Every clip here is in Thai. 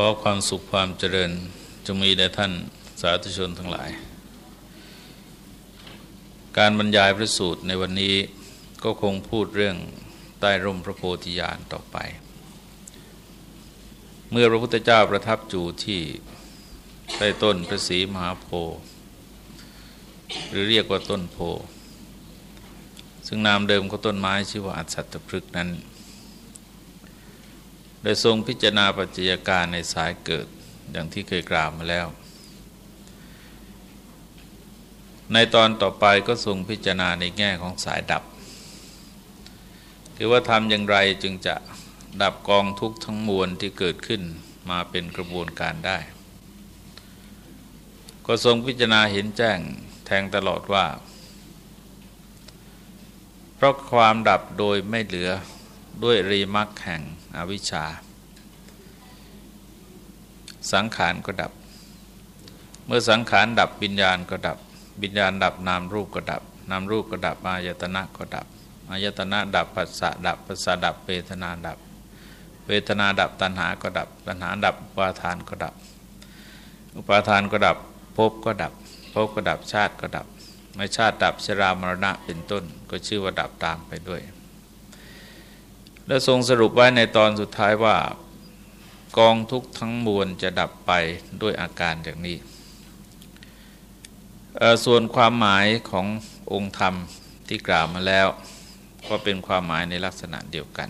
ขอความสุขความเจริญจงมีแด่ท่านสาธุชนทั้งหลาย การบรรยายพระสูตรในวันนี้ก็คงพูดเรื่องใต้ร่มพระโพธิญาณต่อไป เมื่อพระพุทธเจ้าประทับจูที่ใต้ต้นพระศรีมหาโพธิ์หรือเรียกว่าต้นโพ ซึ่งนามเดิมของต้นไม้ชื่อว่าอัศตพฤกษ์นั้น ได้ทรงพิจารณาปัจจัยการในสายเกิดอย่างที่เคยกล่าวมาแล้ว ในตอนต่อไปก็ทรงพิจารณาในแง่ของสายดับ คือว่าทำอย่างไรจึงจะดับกองทุกข์ทั้งมวลที่เกิดขึ้นมาเป็นกระบวนการได้ ก็ทรงพิจารณาเห็นแจ้งแทงตลอดว่า เพราะความดับโดยไม่เหลือ ด้วยรีมักแห่งอวิชชา สังขารก็ดับ เมื่อสังขารดับวิญญาณก็ดับ วิญญาณดับนามรูปก็ดับ นามรูปก็ดับอายตนะก็ดับอายตนะดับปัสสะดับปัสสะดับเวทนาดับ เวทนาดับตัณหาก็ดับ ตัณหาดับอุปาทานก็ดับ อุปาทานก็ดับภพก็ดับภพก็ดับชาติก็ดับไม่ชาติดับชรามรณะเป็นต้น ก็ชื่อว่าดับตามไปด้วย และทรงสรุปไว้ในตอนสุดท้ายว่ากองทุกทั้งมวลจะดับไปด้วยอาการอย่างนี้ ส่วนความหมายขององค์ธรรมที่กล่าวมาแล้ว ก็เป็นความหมายในลักษณะเดียวกัน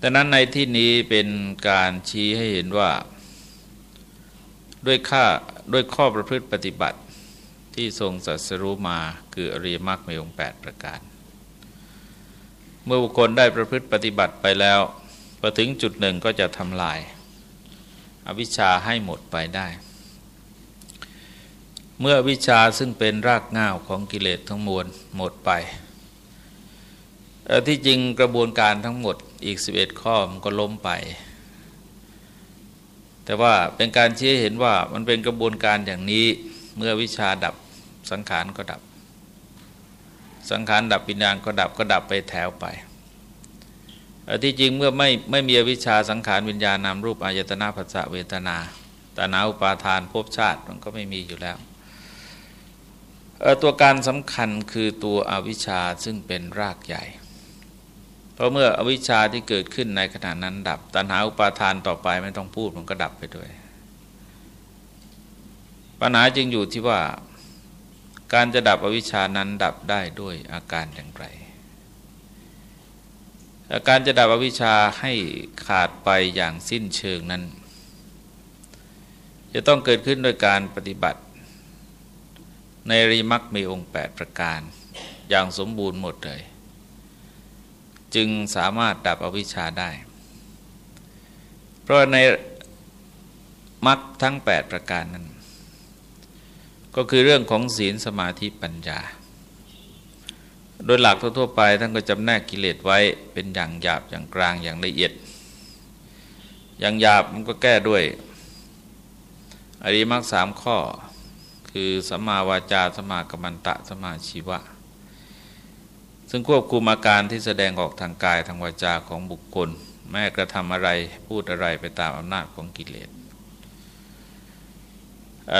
ดังนั้นในที่นี้เป็นการชี้ให้เห็นว่า ด้วยค่าด้วยข้อประพฤติปฏิบัติที่ทรงสัสรู้มาคืออริยมรรคมีองค์8ประการ เมื่อบุคคลได้ประพฤติปฏิบัติไปแล้วพอถึงจุดหนึ่งก็จะทำลาย อวิชชาให้หมดไปได้ เมื่อวิชาซึ่งเป็นรากง่าวของกิเลสทั้งมวลหมดไปที่จริงกระบวนการทั้งหมดอีก 11 ข้อมันก็ล้มไป แต่ว่าเป็นการชี้เห็นว่ามันเป็นกระบวนการอย่างนี้เมื่อวิชาดับสังขารก็ดับ สังขารดับปิญญาณก็ดับก็ดับไปแถวไป ที่จริงเมื่อไม่ไม่มีวิชาสังขารวิญญาณนามรูปอายตนาภาษาเวทนาตานาอุปาทานภพชาติมันก็ไม่มีอยู่แล้ว ตัวการสำคัญคือตัวอวิชชาซึ่งเป็นรากใหญ่ เพราะเมื่ออวิชชาที่เกิดขึ้นในขณะนั้นดับตัณหาอุปาทานต่อไปไม่ต้องพูดมันก็ดับไปด้วย ปัญหาจึงอยู่ที่ว่าการจะดับอวิชานั้นดับได้ด้วยอาการอย่างไร การจะดับอวิชชาให้ขาดไปอย่างสิ้นเชิงนั้น จะต้องเกิดขึ้นโดยการปฏิบัติ ในริมักมีองค์ 8 ประการ อย่างสมบูรณ์หมดเลย จึงสามารถดับอวิชชาได้ เพราะในมักทั้ง 8 ประการนั้น ก็คือเรื่องของศีลสมาธิปัญญา โดยหลักทั่วๆไปท่านก็จำแนกกิเลสไว้เป็นอย่างหยาบอย่างกลางอย่างละเอียด อย่างหยาบมันก็แก้ด้วย อริมักสามข้อ คือสัมมาวาจาสมากัมมันตะสมาชีวะ ซึ่งควบคุมอาการที่แสดงออกทางกายทางวาจาของบุคคล แม้กระทำอะไรพูดอะไรไปตามอำนาจของกิเลส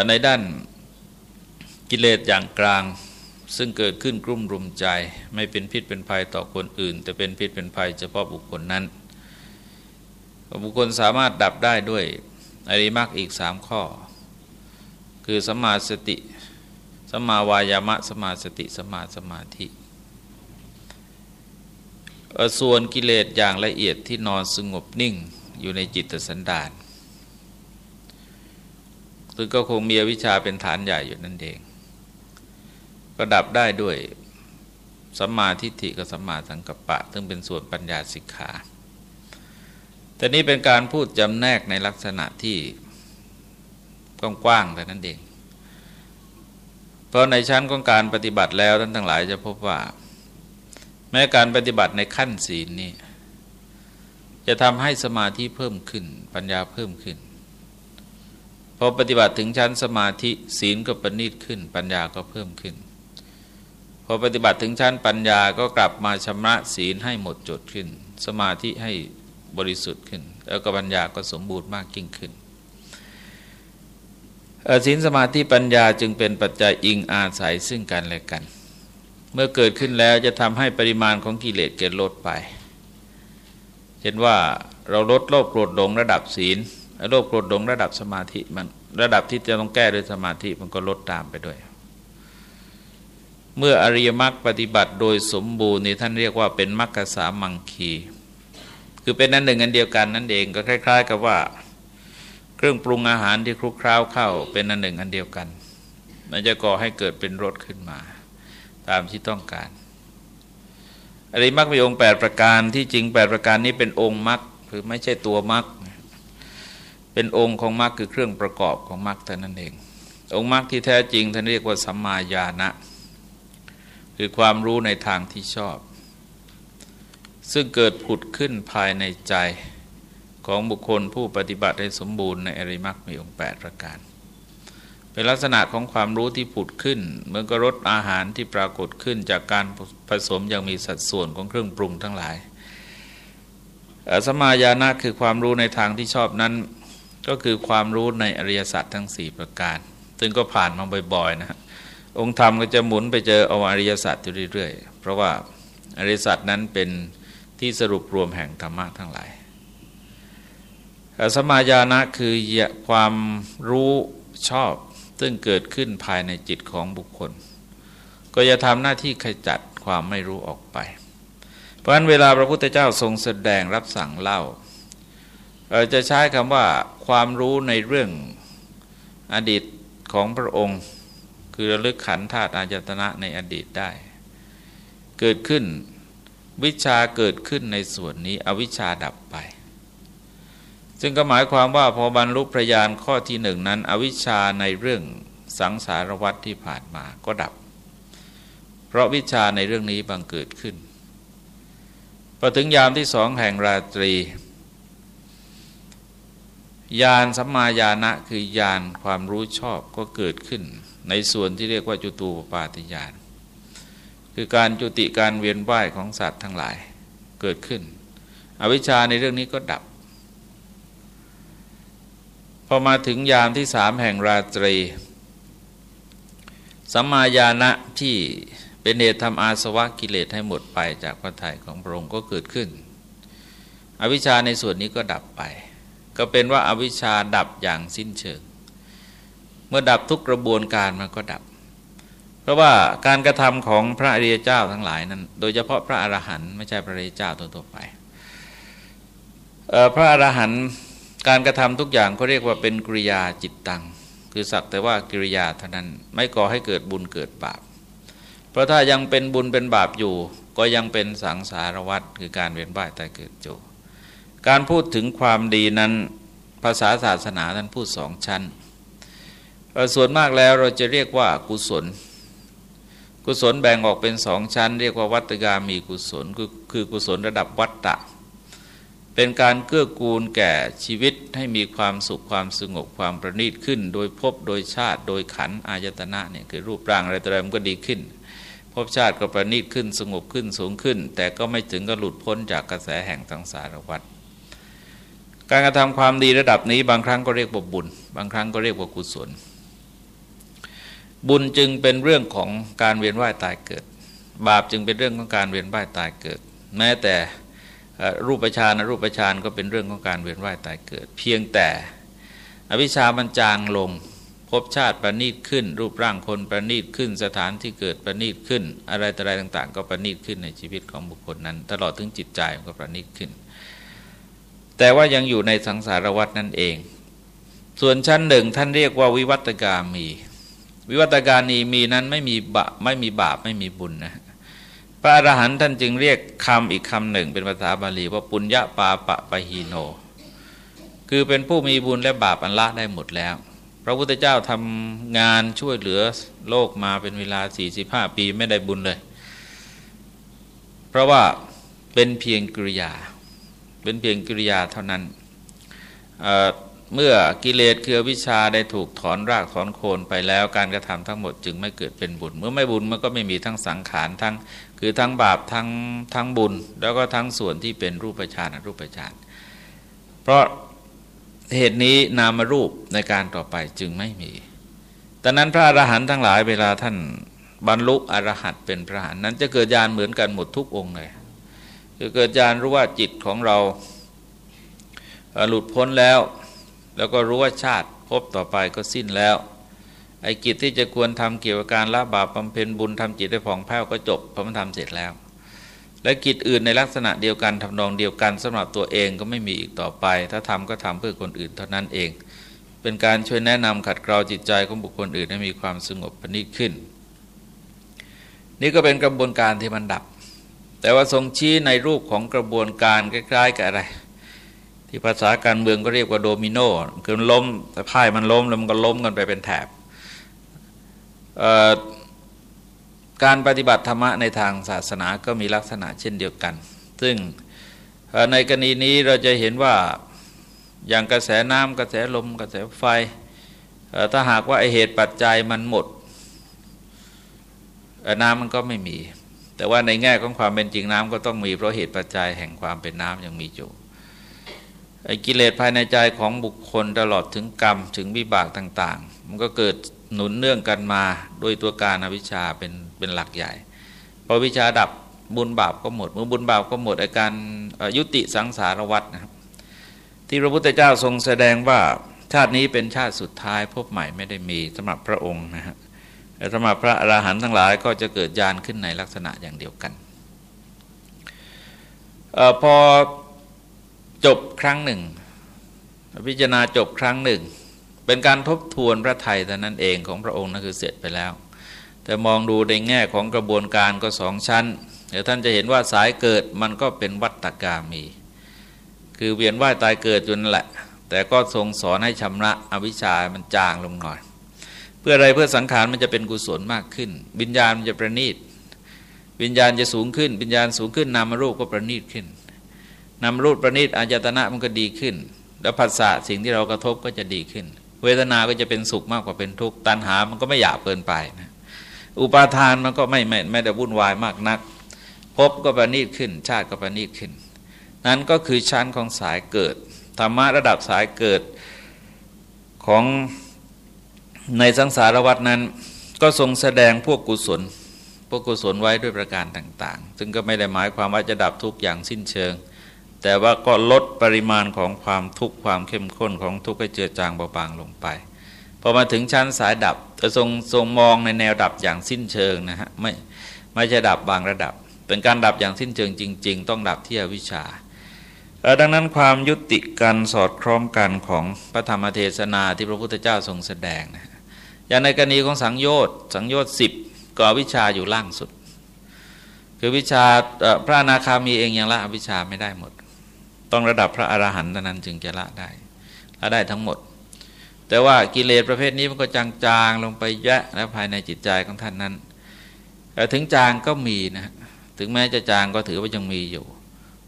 ในด้านกิเลสอย่างกลาง ซึ่งเกิดขึ้นกลุ่มรุมใจ ไม่เป็นพิษเป็นภัยต่อคนอื่น แต่เป็นพิษเป็นภัยเฉพาะบุคคลนั้น บุคคลสามารถดับได้ด้วยอริมักอีกสามข้อ คือสมาสติสมาวายามะสมาสติสมาสมาธิส่วนกิเลสอย่างละเอียดที่นอนสงบนิ่งอยู่ในจิตสันดานซึ่งก็คงมีวิชาเป็นฐานใหญ่อยู่นั่นเอง ก็ดับได้ด้วยสัมมาทิฏฐิกับสัมมาสังกัปปะ ซึ่งเป็นส่วนปัญญาสิกขาแต่นี้เป็นการพูดจำแนกในลักษณะที่กว้างๆแต่นั้นเอง เพราะในชั้นของการปฏิบัติแล้วท่านทั้งหลายจะพบว่า แม้การปฏิบัติในขั้นศีลนี้จะทำให้สมาธิเพิ่มขึ้น ปัญญาเพิ่มขึ้นพอปฏิบัติถึงชั้นสมาธิศีลก็ประณีตขึ้น ปัญญาก็เพิ่มขึ้น พอปฏิบัติถึงชั้นปัญญาก็กลับมาชำระศีลให้หมดจดขึ้น สมาธิให้บริสุทธิ์ขึ้น แล้วก็ปัญญาก็สมบูรณ์มากยิ่งขึ้นศีลสมาธิปัญญาจึงเป็นปัจจัยอิงอาศัยซึ่งกันและกัน เมื่อเกิดขึ้นแล้วจะทำให้ปริมาณของกิเลสเกิดลดไป เช่นว่าเราลดโลภโกรธหลงระดับศีลโลภโกรธหลงระดับสมาธิมันระดับที่จะต้องแก้ด้วยสมาธิมันก็ลดตามไปด้วย เมื่ออริยมรรคปฏิบัติโดยสมบูรณ์นี่ท่านเรียกว่าเป็นมรรคสามังคีคือเป็นนั้นหนึ่งอันเดียวกันนั่นเองก็คล้าย ๆ กับว่า เครื่องปรุงอาหารที่คลุกคล้าเข้า เป็นอันหนึ่งอันเดียวกัน มันจะก่อให้เกิดเป็นรสขึ้นมา ตามที่ต้องการอริมักมีองค์8ประการที่จริง 8 ประการนี้เป็นองค์มรรคคือไม่ใช่ตัวมรรคเป็นองค์ของมรรคคือเครื่องประกอบของมรรคแต่นั้นเอง องค์มรรคที่แท้จริงท่านเรียกว่าสัมมาญาณะ คือความรู้ในทางที่ชอบ ซึ่งเกิดผุดขึ้นภายในใจของบุคคลผู้ปฏิบัติให้สมบูรณ์ในอริมักมีองค์ 8 ประการ เป็นลักษณะของความรู้ที่ผุดขึ้นเหมือนกับรสอาหารที่ปรากฏขึ้นจากการผสมอย่างมีสัดส่วนของเครื่องปรุงทั้งหลายสมาญาณะคือความรู้ในทางที่ชอบนั้น ก็คือความรู้ในอริยสัจทั้ง 4 ประการ ซึ่งก็ผ่านมาบ่อยๆนะ องค์ธรรมก็จะหมุนไปเจอเอาอริยสัจอยู่เรื่อยๆ เพราะว่าอริยสัจนั้นเป็นที่สรุปรวมแห่งธรรมะทั้งหลายสมาญาณะคือความรู้ชอบ ซึ่งเกิดขึ้นภายในจิตของบุคคล ก็จะทำหน้าที่ขจัดความไม่รู้ออกไป เพราะฉะนั้นเวลาพระพุทธเจ้าทรงแสดงรับสั่งเล่าจะใช้คำว่าความรู้ในเรื่องอดีตของพระองค์ คือระลึกขันธาตุอายตนะในอดีตได้ เกิดขึ้นวิชาเกิดขึ้นในส่วนนี้อวิชชาดับไป ซึ่งก็หมายความว่าพอบรรลุพระญาณข้อที่หนึ่งนั้น อวิชชาในเรื่องสังสารวัฏที่ผ่านมาก็ดับ เพราะวิชาในเรื่องนี้บังเกิดขึ้นพอถึงยามที่สองแห่งราตรีญาณสัมมาญาณะคือญาณความรู้ชอบก็เกิดขึ้น ในส่วนที่เรียกว่าจุตูปปาติญาณคือการจุติการเวียนว่ายของสัตว์ทั้งหลายเกิดขึ้น อวิชชาในเรื่องนี้ก็ดับ พอมาถึงยามที่สามแห่งราตรีสัมมาญาณะที่เป็นเหตุทำอาสวะกิเลสให้หมดไปจากพระทัยของพระองค์ก็เกิดขึ้น อวิชชาในส่วนนี้ก็ดับไป ก็เป็นว่าอาวิชชาดับอย่างสิ้นเชิง เมื่อดับทุกกระบวนการมันก็ดับ เพราะว่าการกระทำของพระอริยเจ้าทั้งหลายนั้น โดยเฉพาะพระอรหันต์ไม่ใช่พระอริยเจ้าตัวๆไปพระอรหันต์การกระทำทุกอย่างก็เรียกว่าเป็นกิริยาจิตตัง คือสักแต่ว่ากิริยาเท่านั้นไม่ก่อให้เกิดบุญเกิดบาป เพราะถ้ายังเป็นบุญเป็นบาปอยู่ ก็ยังเป็นสังสารวัฏคือการเวียนว่ายตายเกิดโจการพูดถึงความดีนั้นภาษาศาสนาท่านพูดสองชั้น ส่วนมากแล้วเราจะเรียกว่ากุศล กุศลแบ่งออกเป็นสองชั้น เรียกว่าวัตกามีกุศลคือคือกุศลระดับวัตตะ เป็นการเกื้อกูลแก่ชีวิตให้มีความสุขความสงบความประณีตขึ้น โดยพบโดยชาติโดยขันอายตนะเนี่ยคือรูปร่างอะไรต่ออะไรมันก็ดีขึ้น พบชาติก็ประณีตขึ้นสงบขึ้นสูงขึ้น แต่ก็ไม่ถึงกับหลุดพ้นจากกระแสแห่งสังสารวัฏการกระทำความดีระดับนี้บางครั้งก็เรียกว่าบุญ บางครั้งก็เรียกว่ากุศล บุญจึงเป็นเรื่องของการเวียนว่ายตายเกิด บาปจึงเป็นเรื่องของการเวียนว่ายตายเกิด แม้แต่รูปฌานรูปฌานก็เป็นเรื่องของการเวียนว่ายตายเกิด เพียงแต่อวิชามันจางลงพบชาติประณีตขึ้น รูปร่างคนประณีตขึ้น สถานที่เกิดประณีตขึ้น อะไรต่อะไรต่าง ๆ ก็ประณีตขึ้นในชีวิตของบุคคลนั้น ตลอดถึงจิตใจก็ประณีตขึ้น แต่ว่ายังอยู่ในสังสารวัฏนั่นเอง ส่วนชั้นหนึ่งท่านเรียกว่าวิวัตกามี วิวัตกานีมีนั้นไม่มีบาไม่มีบาปไม่มีบุญนะพระอรหันต์ท่านจึงเรียกคำอีกคำหนึ่ง เป็นภาษาบาลีว่าปุญญาปาปะปะฮีโน คือเป็นผู้มีบุญและบาปอันละได้หมดแล้ว พระพุทธเจ้าทำงานช่วยเหลือโลกมาเป็นเวลา 45 ปีไม่ได้บุญเลย เพราะว่าเป็นเพียงกิริยา เป็นเพียงกิริยาเท่านั้น เมื่อกิเลสคือวิชาได้ถูกถอนรากถอนโคนไปแล้วการกระทำทั้งหมดจึงไม่เกิดเป็นบุญ เมื่อไม่บุญมันก็ไม่มีทั้งสังขารทั้งคือทั้งบาปทั้งทั้งบุญ แล้วก็ทั้งส่วนที่เป็นรูปฌานรูปฌานเพราะเหตุนี้นามรูปในการต่อไปจึงไม่มีแต่นั้นพระอรหันต์ทั้งหลายเวลาท่านบรรลุอรหัตเป็นพระหันนั้นจะเกิดญาณเหมือนกันหมดทุกองค์เลยคือเกิดญาณรู้ว่าจิตของเราหลุดพ้นแล้ว แล้วก็รู้ว่าชาติพบต่อไปก็สิ้นแล้ว ไอ้กิจที่จะควรทำเกี่ยวกับการละบาปบำเพ็ญบุญทำจิตให้ผ่องแผ้วก็จบเพราะมันทำเสร็จแล้ว และกิจอื่นในลักษณะเดียวกันทำนองเดียวกันสำหรับตัวเองก็ไม่มีอีกต่อไป ถ้าทำก็ทำเพื่อคนอื่นเท่านั้นเอง เป็นการช่วยแนะนำขัดเกลาจิตใจของบุคคลอื่นให้มีความสงบปณิขึ้น นี่ก็เป็นกระบวนการที่มันดับ แต่ว่าทรงชี้ในรูปของกระบวนการคล้ายๆกับอะไร ที่ภาษาการเมืองก็เรียกว่าโดมิโนคือล้มแต่ไพ่มันล้มแล้วมันก็ล้มกันไปเป็นแถบการปฏิบัติธรรมะในทางศาสนาก็มีลักษณะเช่นเดียวกัน ซึ่งในกรณีนี้เราจะเห็นว่าอย่างกระแสน้ำกระแสลม กระแสไฟถ้าหากว่าไอเหตุปัจจัยมันหมด น้ำมันก็ไม่มี แต่ว่าในแง่ของความเป็นจริงน้ำก็ต้องมีเพราะเหตุปัจจัยแห่งความเป็นน้ำยังมีอยู่ กิเลสภายในใจของบุคคลตลอดถึงกรรมถึงวิบากต่าง ๆ มันก็เกิดหนุนเนื่องกันมาโดยตัวการอวิชชาเป็นเป็นหลักใหญ่พอวิชาดับบุญบาปก็หมดเมื่อบุญบาปก็หมดอาการยุติสังสารวัฏนะครับ ที่พระพุทธเจ้าทรงแสดงว่าชาตินี้เป็นชาติสุดท้ายพบใหม่ไม่ได้มีสำหรับพระองค์นะฮะสำหรับพระอราหันต์ทั้งหลายก็จะเกิดญาณขึ้นในลักษณะอย่างเดียวกันอพอ จบครั้งหนึ่ง พิจารณาจบครั้งหนึ่ง เป็นการทบทวนพระไทยแต่นั้นเองของพระองค์นั่นคือเสร็จไปแล้ว แต่มองดูในแง่ของกระบวนการก็สองชั้น เดี๋ยวท่านจะเห็นว่าสายเกิดมันก็เป็นวัตตกามี คือเวียนว่ายตายเกิดจนแหละ แต่ก็ทรงสอนให้ชำระอวิชชามันจางลงหน่อย เพื่ออะไรเพื่อสังขารมันจะเป็นกุศลมากขึ้น วิญญาณมันจะประณีตวิญญาณจะสูงขึ้น วิญญาณสูงขึ้นนามรูปก็ประณีตขึ้น นามรูปประณีตอายตนะมันก็ดีขึ้น แล้วภาษาสิ่งที่เรากระทบก็จะดีขึ้น เวทนาก็จะเป็นสุขมากกว่าเป็นทุกข์ตัณหามันก็ไม่หยาบเกินไปนะอุปาทานมันก็ไม่ไม่ไม่ได้วุ่นวายมากนักพบก็ประณีตขึ้น ชาติก็ประณีตขึ้น นั้นก็คือชั้นของสายเกิดธรรมะระดับสายเกิดของในสังสารวัตนั้น ก็ทรงแสดงพวกกุศลพวกกุศลไว้ด้วยประการต่าง ๆ ซึ่งก็ไม่ได้หมายความว่าจะดับทุกอย่างสิ้นเชิง แต่ว่าก็ลดปริมาณของความทุกข์ความเข้มข้นของทุกข์ให้เจือจางเบาบางลงไปพอมาถึงชั้นสายดับจะทรงทรงมองในแนวดับอย่างสิ้นเชิงนะฮะไม่ไม่ใช่ดับบางระดับ เป็นการดับอย่างสิ้นเชิงจริง ๆ ต้องดับที่อวิชชาดังนั้นความยุติการสอดคล้องกันของพระธรรมเทศนาที่พระพุทธเจ้าทรงแสดงนะอย่างในกรณีของสังโยชน์สังโยชน์สิบก็วิชาอยู่ล่างสุด คือวิชาพระอนาคามีเองยังละอวิชาไม่ได้หมด ต้องระดับพระอรหันต์นั้นจึงจะละได้ละได้ทั้งหมด แต่ว่ากิเลสประเภทนี้มันก็จางๆลงไปแยะแล้วภายในจิตใจของท่านนั้นแต่ถึงจางก็มีนะถึงแม้จะจางก็ถือว่ายังมีอยู่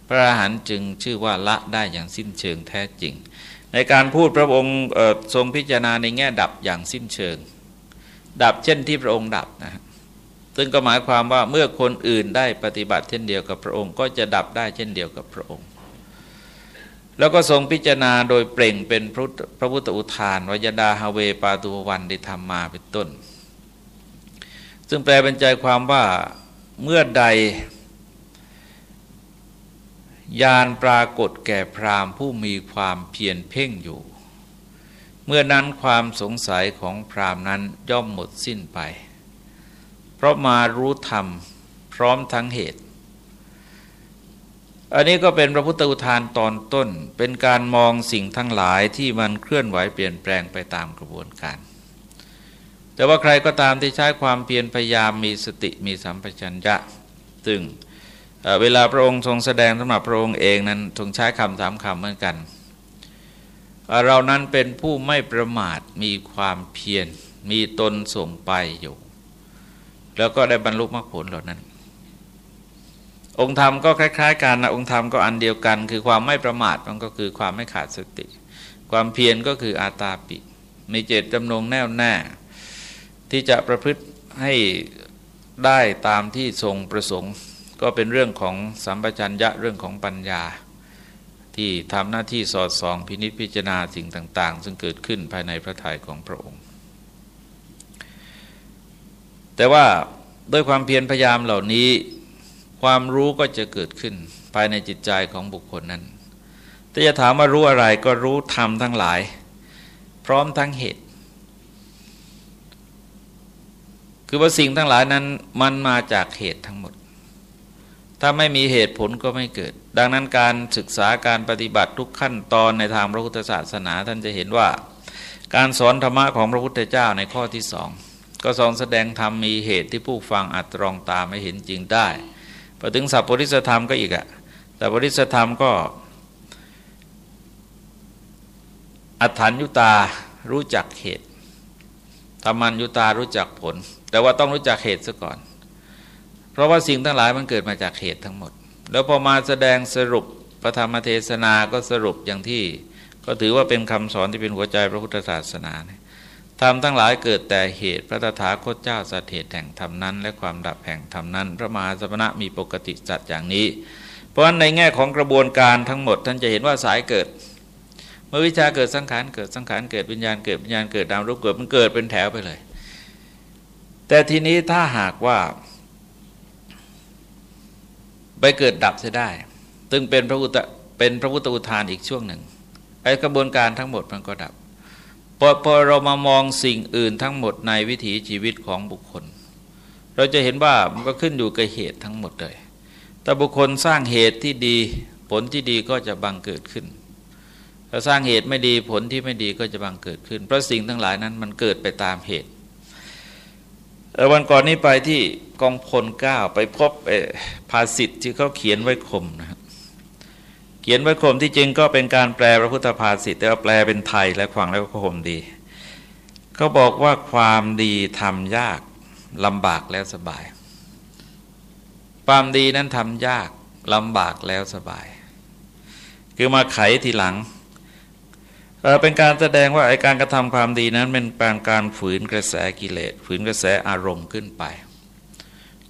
พระอรหันต์จึงชื่อว่าละได้อย่างสิ้นเชิงแท้จริง ในการพูดพระองค์ทรงพิจารณาในแง่ดับอย่างสิ้นเชิง ดับเช่นที่พระองค์ดับนะซึ่งก็หมายความว่าเมื่อคนอื่นได้ปฏิบัติเช่นเดียวกับพระองค์ ก็จะดับได้เช่นเดียวกับพระองค์ แล้วก็ทรงพิจารณาโดยเปล่งเป็นพระพุทธอุทานวยดาฮาเวปาตุวันได้ทำมาเป็นต้น ซึ่งแปลเป็นใจความว่าเมื่อใดยานปรากฏแก่พรามผู้มีความเพียรเพ่งอยู่ เมื่อนั้นความสงสัยของพรามนั้นย่อมหมดสิ้นไป เพราะมารู้ธรรมพร้อมทั้งเหตุ อันนี้ก็เป็นพระพุทธอุทานตอนต้น เป็นการมองสิ่งทั้งหลายที่มันเคลื่อนไหวเปลี่ยนแปลงไปตามกระบวนการ แต่ว่าใครก็ตามที่ใช้ความเพียรพยายามมีสติมีสัมปชัญญะซึ่งเวลาพระองค์ทรงแสดงสำหรับพระองค์เองนั้นทรงใช้คำสามคำเหมือนกัน เรานั้นเป็นผู้ไม่ประมาทมีความเพียรมีตนส่งไปอยู่ แล้วก็ได้บรรลุมรรคผลเหล่านั้น องค์ธรรมก็คล้าย ๆ กันนะองค์ธรรมก็อันเดียวกัน คือความไม่ประมาทมันก็คือความไม่ขาดสติ ความเพียรก็คืออาตาปิ มีเจตจำนงแน่วแน่ ที่จะประพฤติให้ได้ตามที่ทรงประสงค์ ก็เป็นเรื่องของสัมปชัญญะเรื่องของปัญญา ที่ทำหน้าที่สอดส่องพินิจพิจารณาสิ่งต่าง ๆ ซึ่งเกิดขึ้นภายในพระทัยของพระองค์ แต่ว่าด้วยความเพียรพยายามเหล่านี้ ความรู้ก็จะเกิดขึ้นภายในจิตใจของบุคคลนั้น แต่จะถามว่ารู้อะไรก็รู้ธรรมทั้งหลาย พร้อมทั้งเหตุ คือว่าสิ่งทั้งหลายนั้นมันมาจากเหตุทั้งหมด ถ้าไม่มีเหตุผลก็ไม่เกิด ดังนั้นการศึกษาการปฏิบัติทุกขั้นตอนในทางพระพุทธศาสนาท่านจะเห็นว่า การสอนธรรมะของพระพุทธเจ้าในข้อที่สองก็ทรงแสดงธรรมมีเหตุที่ผู้ฟังอาจตรองตามไม่เห็นจริงได้ พอถึงสัพปริสธรรมก็อีกอะสัพปริสธรรมก็อัฏฐานยุตารู้จักเหตุธรรมัญยุตารู้จักผล แต่ว่าต้องรู้จักเหตุซะก่อน เพราะว่าสิ่งทั้งหลายมันเกิดมาจากเหตุทั้งหมด แล้วพอมาแสดงสรุปพระธรรมเทศนาก็สรุปอย่างที่ ก็ถือว่าเป็นคำสอนที่เป็นหัวใจพระพุทธศาสนาเนี่ย ธรรมทั้งหลายเกิดแต่เหตุพระตถาคตเจ้าสัตเหตุแห่งธรรมนั้น และความดับแห่งธรรมนั้น พระมหาสมณะมีปกติจัดอย่างนี้ เพราะฉะนั้นในแง่ของกระบวนการทั้งหมดท่านจะเห็นว่าสายเกิด เมื่อวิชาเกิดสังขารเกิดสังขารเกิดวิญญาณเกิดวิญญาณเกิดดาวรูปเกิดมันเกิดเป็นแถวไปเลย แต่ทีนี้ถ้าหากว่า ไปเกิดดับเสียได้ตึงเป็นพระพุทธเป็นพระพุทธอุทานอีกช่วงหนึ่งไอ้กระบวนการทั้งหมดมันก็ดับ พอพอเรามามองสิ่งอื่นทั้งหมดในวิถีชีวิตของบุคคล เราจะเห็นว่ามันก็ขึ้นอยู่กับเหตุทั้งหมดเลย แต่บุคคลสร้างเหตุที่ดีผลที่ดีก็จะบังเกิดขึ้นถ้าสร้างเหตุไม่ดีผลที่ไม่ดีก็จะบังเกิดขึ้น เพราะสิ่งทั้งหลายนั้นมันเกิดไปตามเหตุวันก่อนนี้ไปที่กองพลเก้าไปพบภาษิตที่เขาเขียนไว้คมนะครับ เขียนไว้คมที่จริงก็เป็นการแปลพระพุทธภาษิตแต่ว่าแปลเป็นไทยและฟังแล้วก็คมดีเขาบอกว่าความดีทำยากลำบากแล้วสบาย ความดีนั้นทำยากลำบากแล้วสบาย คือมาไขทีหลังเป็นการแสดงว่าไอการกระทำความดีนั้นเป็นการการฝืนกระแสกิเลสฝืนกระแสอารมณ์ขึ้นไป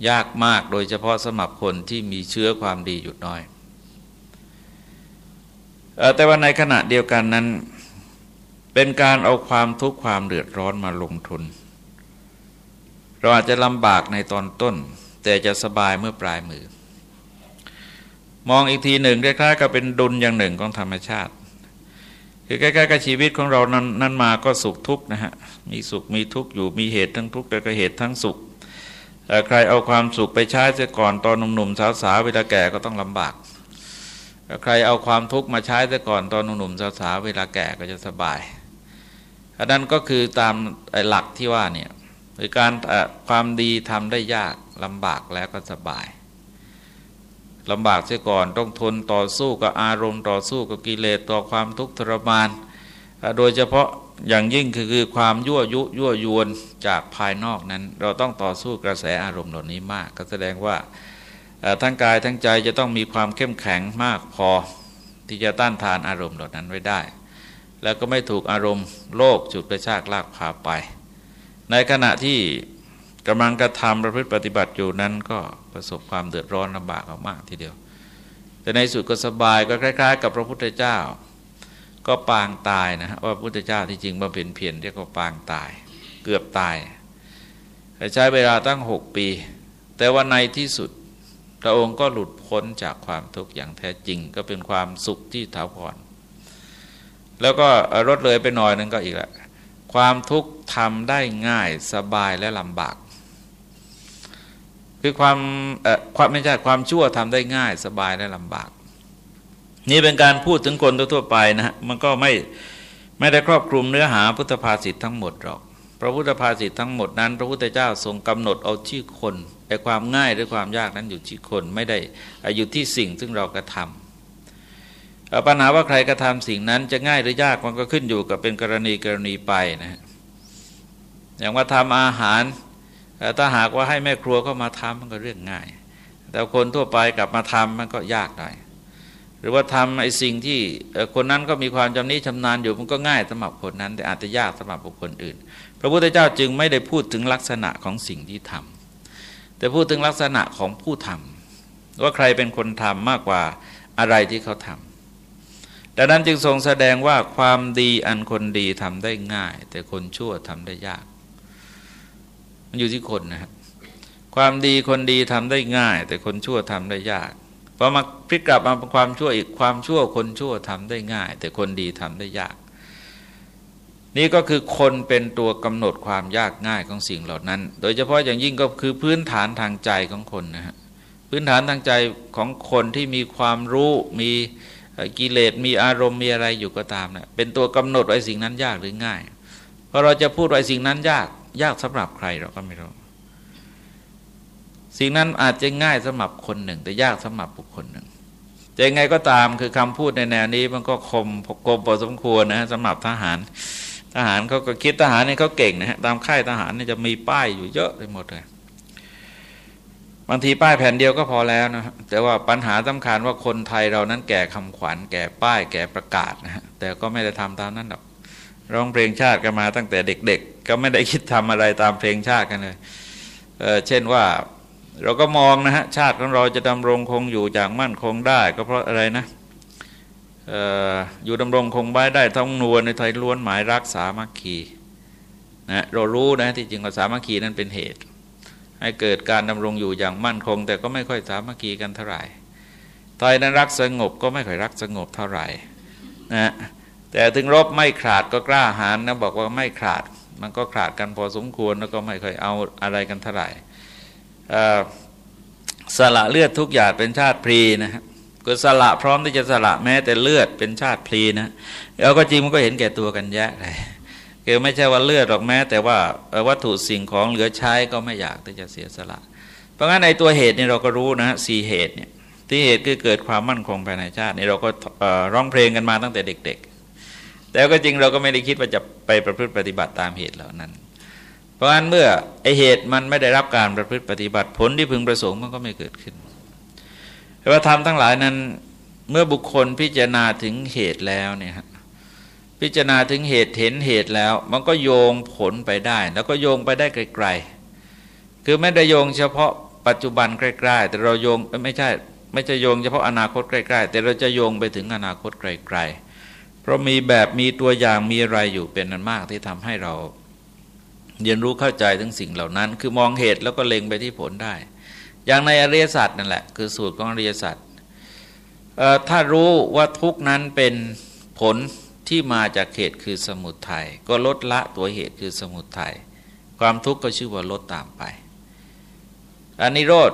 ยากมากโดยเฉพาะสมับคนที่มีเชื้อความดีหยุดน้อย แต่ว่าในขณะเดียวกันนั้น เป็นการเอาความทุกข์ความเดือดร้อนมาลงทุน เราอาจจะลำบากในตอนต้น แต่จะสบายเมื่อปลายมือ มองอีกทีหนึ่งคล้ายๆกับเป็นดุลอย่างหนึ่งของธรรมชาติคือใกล้ๆกับชีวิตของเรานั้นนั้นมาก็สุขทุกข์นะฮะมีสุขมีทุกข์อยู่มีเหตุทั้งทุกข์แต่ก็เหตุทั้งสุขใครเอาความสุขไปใช้เสียก่อนตอนหนุ่มๆสาวๆเวลาแก่ก็ต้องลำบาก ใครเอาความทุกข์มาใช้แต่ก่อนตอนหนุ่มๆสาวๆเวลาแก่ก็จะสบายอันนั้นก็คือตามหลักที่ว่าเนี่ยคือการความดีทำได้ยากลำบากแล้วก็สบายลำบากเสียก่อนต้องทนต่อสู้กับอารมณ์ต่อสู้กับกิเลสต่อความทุกข์ทรมาน โดยเฉพาะอย่างยิ่งคือคือความยั่วยุยั่วยวนจากภายนอกนั้น เราต้องต่อสู้กระแสอารมณ์เหล่านี้มาก ก็แสดงว่า ทั้งกายทั้งใจจะต้องมีความเข้มแข็งมากพอ ที่จะต้านทานอารมณ์เหล่านั้นไว้ได้ แล้วก็ไม่ถูกอารมณ์โลกจุดกระชากลากพาไป ในขณะที่กำลังกระทำประพฤติปฏิบัติอยู่นั้นก็ประสบความเดือดร้อนลำบากมากทีเดียว แต่ในสุดก็สบายก็คล้าย ๆ กับพระพุทธเจ้า ก็ปางตายนะว่าพระพุทธเจ้าที่จริงมาเป็นเพียรเรียกว่าปางตาย เกือบตายใช้เวลาตั้งหกปี แต่ว่าในที่สุด พระองค์ก็หลุดพ้นจากความทุกข์อย่างแท้จริง ก็เป็นความสุขที่ถาวรแล้วก็ลดเลยไปหน่อยนึงก็อีกแล้วความทุกข์ทำได้ง่ายสบายและลำบาก คือความความไม่ใช่ความชั่วทำได้ง่ายสบายและลำบาก นี่เป็นการพูดถึงคนทั่วไปนะฮะมันก็ไม่ไม่ได้ครอบคลุมเนื้อหาพุทธภาษิตทั้งหมดหรอก พระพุทธภาษิตทั้งหมดนั้น พระพุทธเจ้าทรงกำหนดเอาชื่อคน แต่ความง่ายหรือความยากนั้นอยู่ที่คนไม่ได้อยู่ที่สิ่งซึ่งเรากระทำปัญหาว่าใครกระทำสิ่งนั้นจะง่ายหรือยากมันก็ขึ้นอยู่กับเป็นกรณีกรณีไปนะอย่างว่าทำอาหารถ้าหากว่าให้แม่ครัวเข้ามาทำมันก็เรื่องง่าย แต่คนทั่วไปกลับมาทำมันก็ยากหน่อยหรือว่าทำไอ้สิ่งที่คนนั้นก็มีความจำนี้ชำนาญอยู่มันก็ง่ายสำหรับคนนั้น แต่อาจจะยากสำหรับบุคคลอื่น พระพุทธเจ้าจึงไม่ได้พูดถึงลักษณะของสิ่งที่ทำแต่พูดถึงลักษณะของผู้ทำว่าใครเป็นคนทำมากกว่าอะไรที่เขาทดังนั้นจึงทรงแสดงว่าความดีอันคนดีทำได้ง่าย แต่คนชั่วทำได้ยาก มันอยู่ที่คนนะครับความดีคนดีทำได้ง่าย แต่คนชั่วทำได้ยากพอมาพลิกกลับมาเป็นความชั่วอีกความชั่วคนชั่วทำได้ง่าย แต่คนดีทำได้ยาก นี่ก็คือคนเป็นตัวกำหนดความยากง่ายของสิ่งเหล่านั้น โดยเฉพาะอย่างยิ่งก็คือพื้นฐานทางใจของคนนะฮะพื้นฐานทางใจของคนที่มีความรู้มีกิเลสมีอารมณ์มีอะไรอยู่ก็ตามเนะเป็นตัวกำหนดไว้สิ่งนั้นยากหรือง่าย เพอเราจะพูดไว้สิ่งนั้นยากยากสำหรับใครเราก็ไม่รู้สิ่งนั้นอาจจะง่ายสำหรับคนหนึ่ง แต่ยากสำหรับบุคคลหนึ่งแต่ยังไงก็ตามคือคำพูดในแนวนี้มันก็คมกลมพอสมควรนะสำหรับทหาร ทหารเขาก็คิดทหารนี่เขาเก่งนะฮะตามค่ายทหารนี่จะมีป้ายอยู่เยอะไปหมดเลยบางทีป้ายแผ่นเดียวก็พอแล้วนะแต่ว่าปัญหาสำคัญว่าคนไทยเรานั้นแก่คำขวัญ แก่ป้ายแก่ประกาศนะฮะแต่ก็ไม่ได้ทำตามนั้นหรอกร้องเพลงชาติกันมาตั้งแต่เด็ก ๆ ก็ไม่ได้คิดทำอะไรตามเพลงชาติกันเลยเเช่นว่าเราก็มองนะฮะชาติของเราจะดำรงคงอยู่อย่างมั่นคงได้ ก็เพราะอะไรนะอ อยู่ดำรงคงไว้ได้ท้องนวลในไทยล้วนหมายรักสามัคคีนะเรารู้นะที่จริงว่าสามัคคีนั้นเป็นเหตุ ให้เกิดการดำรงอยู่อย่างมั่นคง แต่ก็ไม่ค่อยสามัคคีกันเท่าไหร่ไทยนั้นรักสงบก็ไม่ค่อยรักสงบเท่าไหร่นะแต่ถึงรบไม่ขาดก็กล้าหาญนะบอกว่าไม่ขาด มันก็ขาดกันพอสมควรแล้วก็ไม่ค่อยเอาอะไรกันเท่าไหร่สละเลือดทุกอย่างเป็นชาติพรีนะฮะ ก็สละพร้อมที่จะสละแม้แต่เลือดเป็นชาติพรีนะแล้วก็จริงมันก็เห็นแก่ตัวกันแยะเลยคือไม่ใช่ว่าเลือดหรอกแม้ แต่ว่าวัตถุสิ่งของเหลือใช้ก็ไม่อยากที่จะเสียสละ เพราะงั้นในตัวเหตุนี่เราก็รู้นะสี่เหตุเนี่ยที่เหตุคือเกิดความมั่นคงภายในชาตินี่เราก็ร้องเพลงกันมาตั้งแต่เด็ก ๆ แต่ก็จริงเราก็ไม่ได้คิดว่าจะไปประพฤติปฏิบัติตามเหตุเหล่านั้น เพราะฉะนั้นเมื่อไอเหตุมันไม่ได้รับการประพฤติปฏิบัติผลที่พึงประสงค์มันก็ไม่เกิดขึ้น แต่ว่าธรรมทั้งหลายนั้น เมื่อบุคคลพิจารณาถึงเหตุแล้วเนี่ยพิจารณาถึงเหตุเห็นเหตุแล้ว มันก็โยงผลไปได้ แล้วก็โยงไปได้ไกลๆ คือไม่ได้โยงเฉพาะปัจจุบันใกล้ๆ แต่เราโยงไม่ใช่ไม่ใช่โยงเฉพาะอนาคตใกล้ๆ แต่เราจะโยงไปถึงอนาคตไกลๆ เพราะมีแบบมีตัวอย่างมีอะไรอยู่เป็นนันมากที่ทำให้เรา เรียนรู้เข้าใจถึงสิ่งเหล่านั้น คือมองเหตุแล้วก็เล็งไปที่ผลได้ อย่างในอริยสัจนั่นแหละคือสูตรของอริยสัจถ้ารู้ว่าทุกนั้นเป็นผลที่มาจากเหตุคือสมุทยัยก็ลดละตัวเหตุคือสมุทยัยความทุกข์ก็ชื่อว่าลดตามไปอันนิโรธ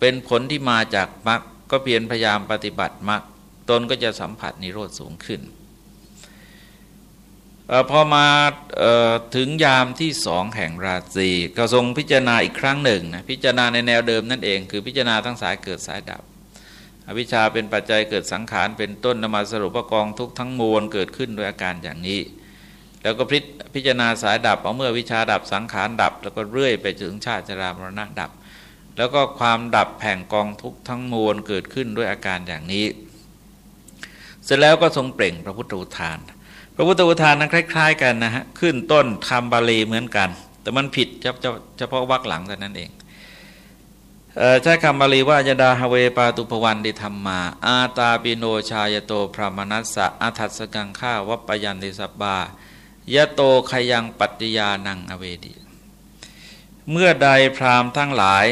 เป็นผลที่มาจากมรรคก็เพียรพยายามปฏิบัติมรรคตนก็จะสัมผัสนิโรธสูงขึ้น พอมาถึงยามที่สองแห่งราตรีก็ทรงพิจารณาอีกครั้งหนึ่งนะพิจารณาในแนวเดิมนั่นเอง คือพิจารณาทั้งสายเกิดสายดับ อวิชชาเป็นปัจจัยเกิดสังขารเป็นต้นนมาสรุปว่ากองทุกทั้งมวลเกิดขึ้นโดยอาการอย่างนี้ แล้วก็พิพจารณาสายดับเอาเมื่อวิชาดับสังขารดับ แล้วก็เรื่อยไปถึงชาติจรามรณะดับ แล้วก็ความดับแห่งกองทุกทั้งมวลเกิดขึ้นด้วยอาการอย่างนี้ เสร็จแล้วก็ทรงเปล่งพระพุทธอุทาน พระพุทธอุทานนั้นคล้าย ๆ กันนะฮะขึ้นต้นคำบาลีเหมือนกัน แต่มันผิดเฉพาะวรรคหลังแต่นั้นเองใช้คำบาลีว่ายดาฮเวปาตุปวันดิธรรมมา อาตาปิโนชายโตพระมนัสสะอาทัสกังข้าวัปยันติสบายะโตขยังปัจจยานังอเวดีเมื่อใดพรามทั้งหลาย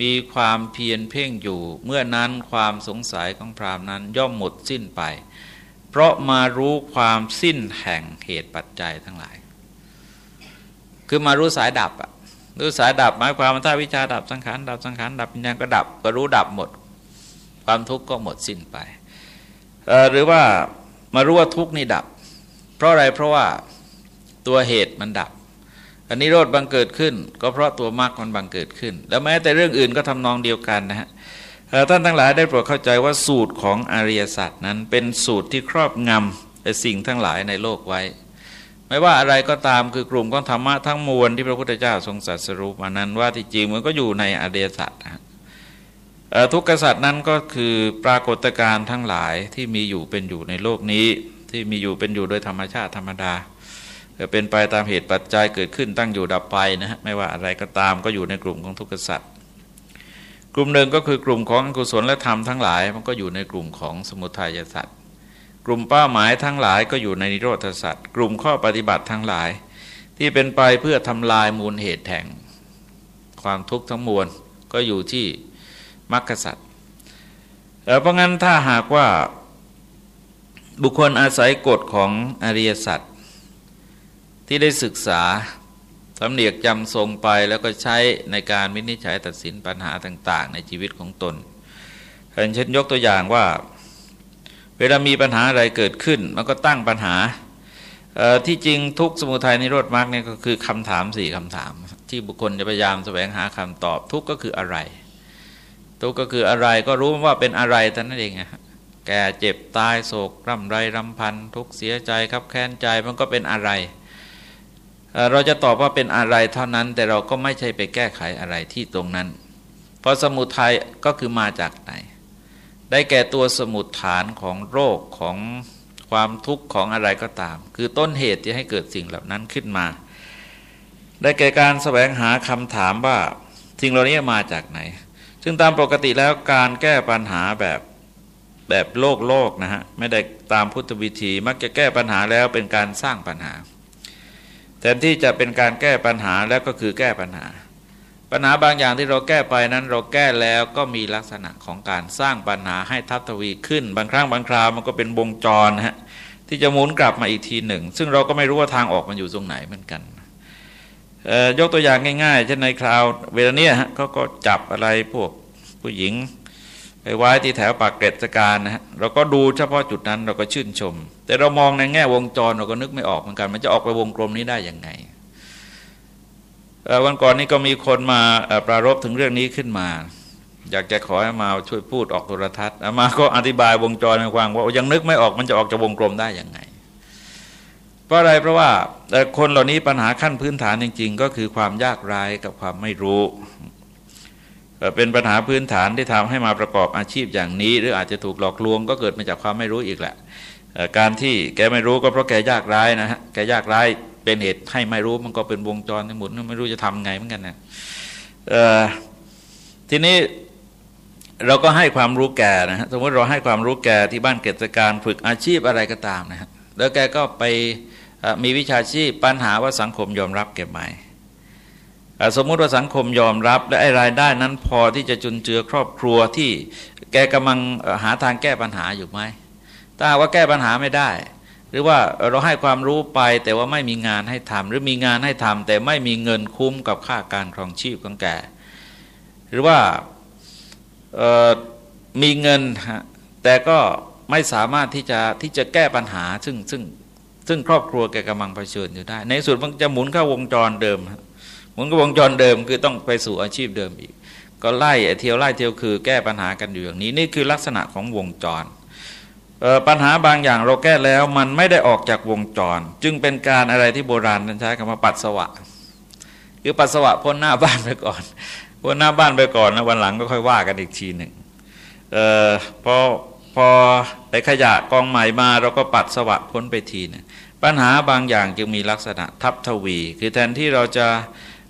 มีความเพียรเพ่งอยู่ เมื่อนั้นความสงสัยของพรามนั้นย่อมหมดสิ้นไป เพราะมารู้ความสิ้นแห่งเหตุปัจจัยทั้งหลาย คือมารู้สายดับอะรู้สายดับหมายความว่าถ้าวิชาดับสังขารดับสังขารดับปัญญาก็ดับก็รู้ดับหมด ความทุกข์ก็หมดสิ้นไป หรือว่ามารู้ว่าทุกข์นี่ดับ เพราะอะไรเพราะว่าตัวเหตุมันดับอันนี้โรธบังเกิดขึ้น ก็เพราะตัวมรรคมันบังเกิดขึ้น แล้วแม้แต่เรื่องอื่นก็ทำนองเดียวกันนะฮะ ท่านทั้งหลายได้โปรดเข้าใจว่าสูตรของอริยสัจนั้นเป็นสูตรที่ครอบงำสิ่งทั้งหลายในโลกไว้ ไม่ว่าอะไรก็ตามคือกลุ่มของธรรมะทั้งมวลที่พระพุทธเจ้าทรงสัสรุปมานั้นว่าที่จริงมันก็อยู่ในอริยสัจทุกขสัจนั้นก็คือปรากฏการณ์ทั้งหลายที่มีอยู่เป็นอยู่ในโลกนี้ ที่มีอยู่เป็นอยู่โดยธรรมชาติธรรมดาเป็นไปตามเหตุปัจจัยเกิดขึ้นตั้งอยู่ดับไปนะฮะไม่ว่าอะไรก็ตามก็อยู่ในกลุ่มของทุกขสัจ กลุ่มหนึ่งก็คือกลุ่มของอกุศลและธรรมทั้งหลาย มันก็อยู่ในกลุ่มของสมุทัยสัตว์กลุ่มเป้าหมายทั้งหลายก็อยู่ในนิโรธสัตว์กลุ่มข้อปฏิบัติทั้งหลาย ที่เป็นไปเพื่อทำลายมูลเหตุแห่งความทุกข์ทั้งมวลก็อยู่ที่มรรคสัตว์เพราะงั้นถ้าหากว่าบุคคลอาศัยกฎของอริยสัจที่ได้ศึกษา สำเนียกจำทรงไปแล้วก็ใช้ในการวินิจฉัยตัดสินปัญหาต่าง ๆ ในชีวิตของตนเช่นยกตัวอย่างว่า เวลามีปัญหาอะไรเกิดขึ้น มันก็ตั้งปัญหาที่จริงทุกสมุทัยนิโรธมรรคเนี่ยก็คือคำถามสี่คำถาม ที่บุคคลจะพยายามแสวงหาคำตอบ ทุกก็คืออะไร ทุกก็คืออะไรก็รู้ว่าเป็นอะไรแต่นั่นเองแก่เจ็บตายโศกร่ำไรรำพันทุกเสียใจครับแค้นใจมันก็เป็นอะไร เราจะตอบว่าเป็นอะไรเท่านั้น แต่เราก็ไม่ใช่ไปแก้ไขอะไรที่ตรงนั้น เพราะสมุทัยก็คือมาจากไหน ได้แก่ตัวสมุดฐานของโรคของความทุกข์ของอะไรก็ตาม คือต้นเหตุที่ให้เกิดสิ่งเหล่านั้นขึ้นมา ได้แก่การสแสวงหาคำถามว่าสิ่งเหล่านี้มาจากไหน ซึ่งตามปกติแล้วการแก้ปัญหาแบบแบบโลกโลกนะฮะไม่ได้ตามพุทธวิธีมักจะแก้ปัญหาแล้วเป็นการสร้างปัญหา แทนที่จะเป็นการแก้ปัญหาแล้วก็คือแก้ปัญหา ปัญหาบางอย่างที่เราแก้ไปนั้นเราแก้แล้วก็มีลักษณะของการสร้างปัญหาให้ทับทวีขึ้น บางครั้งบางคราวมันก็เป็นวงจรฮะที่จะหมุนกลับมาอีกทีหนึ่ง ซึ่งเราก็ไม่รู้ว่าทางออกมันอยู่ตรงไหนเหมือนกันยกตัวอย่างง่ายๆเช่นในคราวเวลาเนี้ยฮะเขาก็จับอะไรพวกผู้หญิง ไปไว้ที่แถวปากเกร็ดสการนะฮะเราก็ดูเฉพาะจุดนั้นเราก็ชื่นชม แต่เรามองในแง่วงจรเราก็นึกไม่ออกเหมือนกัน มันจะออกไปวงกลมนี้ได้ยังไงวันก่อนนี้ก็มีคนมาปรารบถึงเรื่องนี้ขึ้นมา อยากจะขอให้มาช่วยพูดออกโทรทัศน์มาก็อธิบายวงจรในความว่ายังนึกไม่ออกมันจะออกจากวงกลมได้ยังไง เพราะอะไรเพราะว่าคนเหล่านี้ปัญหาขั้นพื้นฐานจริง ๆ ก็คือความยากไร้กับความไม่รู้ เป็นปัญหาพื้นฐานที่ทำให้มาประกอบอาชีพอย่างนี้ หรืออาจจะถูกหลอกลวงก็เกิดมาจากความไม่รู้อีกแหละการที่แกไม่รู้ก็เพราะแกยากไร้นะฮะแกยากไร้เป็นเหตุให้ไม่รู้มันก็เป็นวงจรทั้งหมดไม่รู้จะทำไงเหมือนกันนะทีนี้เราก็ให้ความรู้แกนะฮะสมมติเราให้ความรู้แกที่บ้านเกิดการฝึกอาชีพอะไรก็ตามนะฮะแล้วแกก็ไปมีวิชาชีพปัญหาว่าสังคมยอมรับแกไหม สมมุติว่าสังคมยอมรับและไอ้รายได้นั้นพอที่จะจุนเจือครอบครัวที่แกกำลังหาทางแก้ปัญหาอยู่ไหมถ้าว่าแก้ปัญหาไม่ได้ หรือว่าเราให้ความรู้ไปแต่ว่าไม่มีงานให้ทำหรือมีงานให้ทำแต่ไม่มีเงินคุ้มกับค่าการครองชีพของแกหรือว่ามีเงินแต่ก็ไม่สามารถที่จะที่จะแก้ปัญหาซึ่งซึ่งซึ่งครอบครัวแกกำลังเผชิญอยู่ได้ ในสุดมันจะหมุนเข้าวงจรเดิม มันก็วงจรเดิมคือต้องไปสู่อาชีพเดิมอีก ก็ไล่เที่ยวไล่เที่ยวคือแก้ปัญหากันอยู่อย่างนี้นี่คือลักษณะของวงจรปัญหาบางอย่างเราแก้แล้วมันไม่ได้ออกจากวงจร จึงเป็นการอะไรที่โบราณท่านใช้คำว่าปัสสาวะ คือปัสสาวะพ้นหน้าบ้านไปก่อนพ้นหน้าบ้านไปก่อนนะวันหลังก็ค่อยว่ากันอีกทีหนึ่งออพอพอไอ้ขยะกองใหม่มาเราก็ปัดสวะพ้นไปทีนึงปัญหาบางอย่างจึงมีลักษณะทับทวี คือแทนที่เราจะ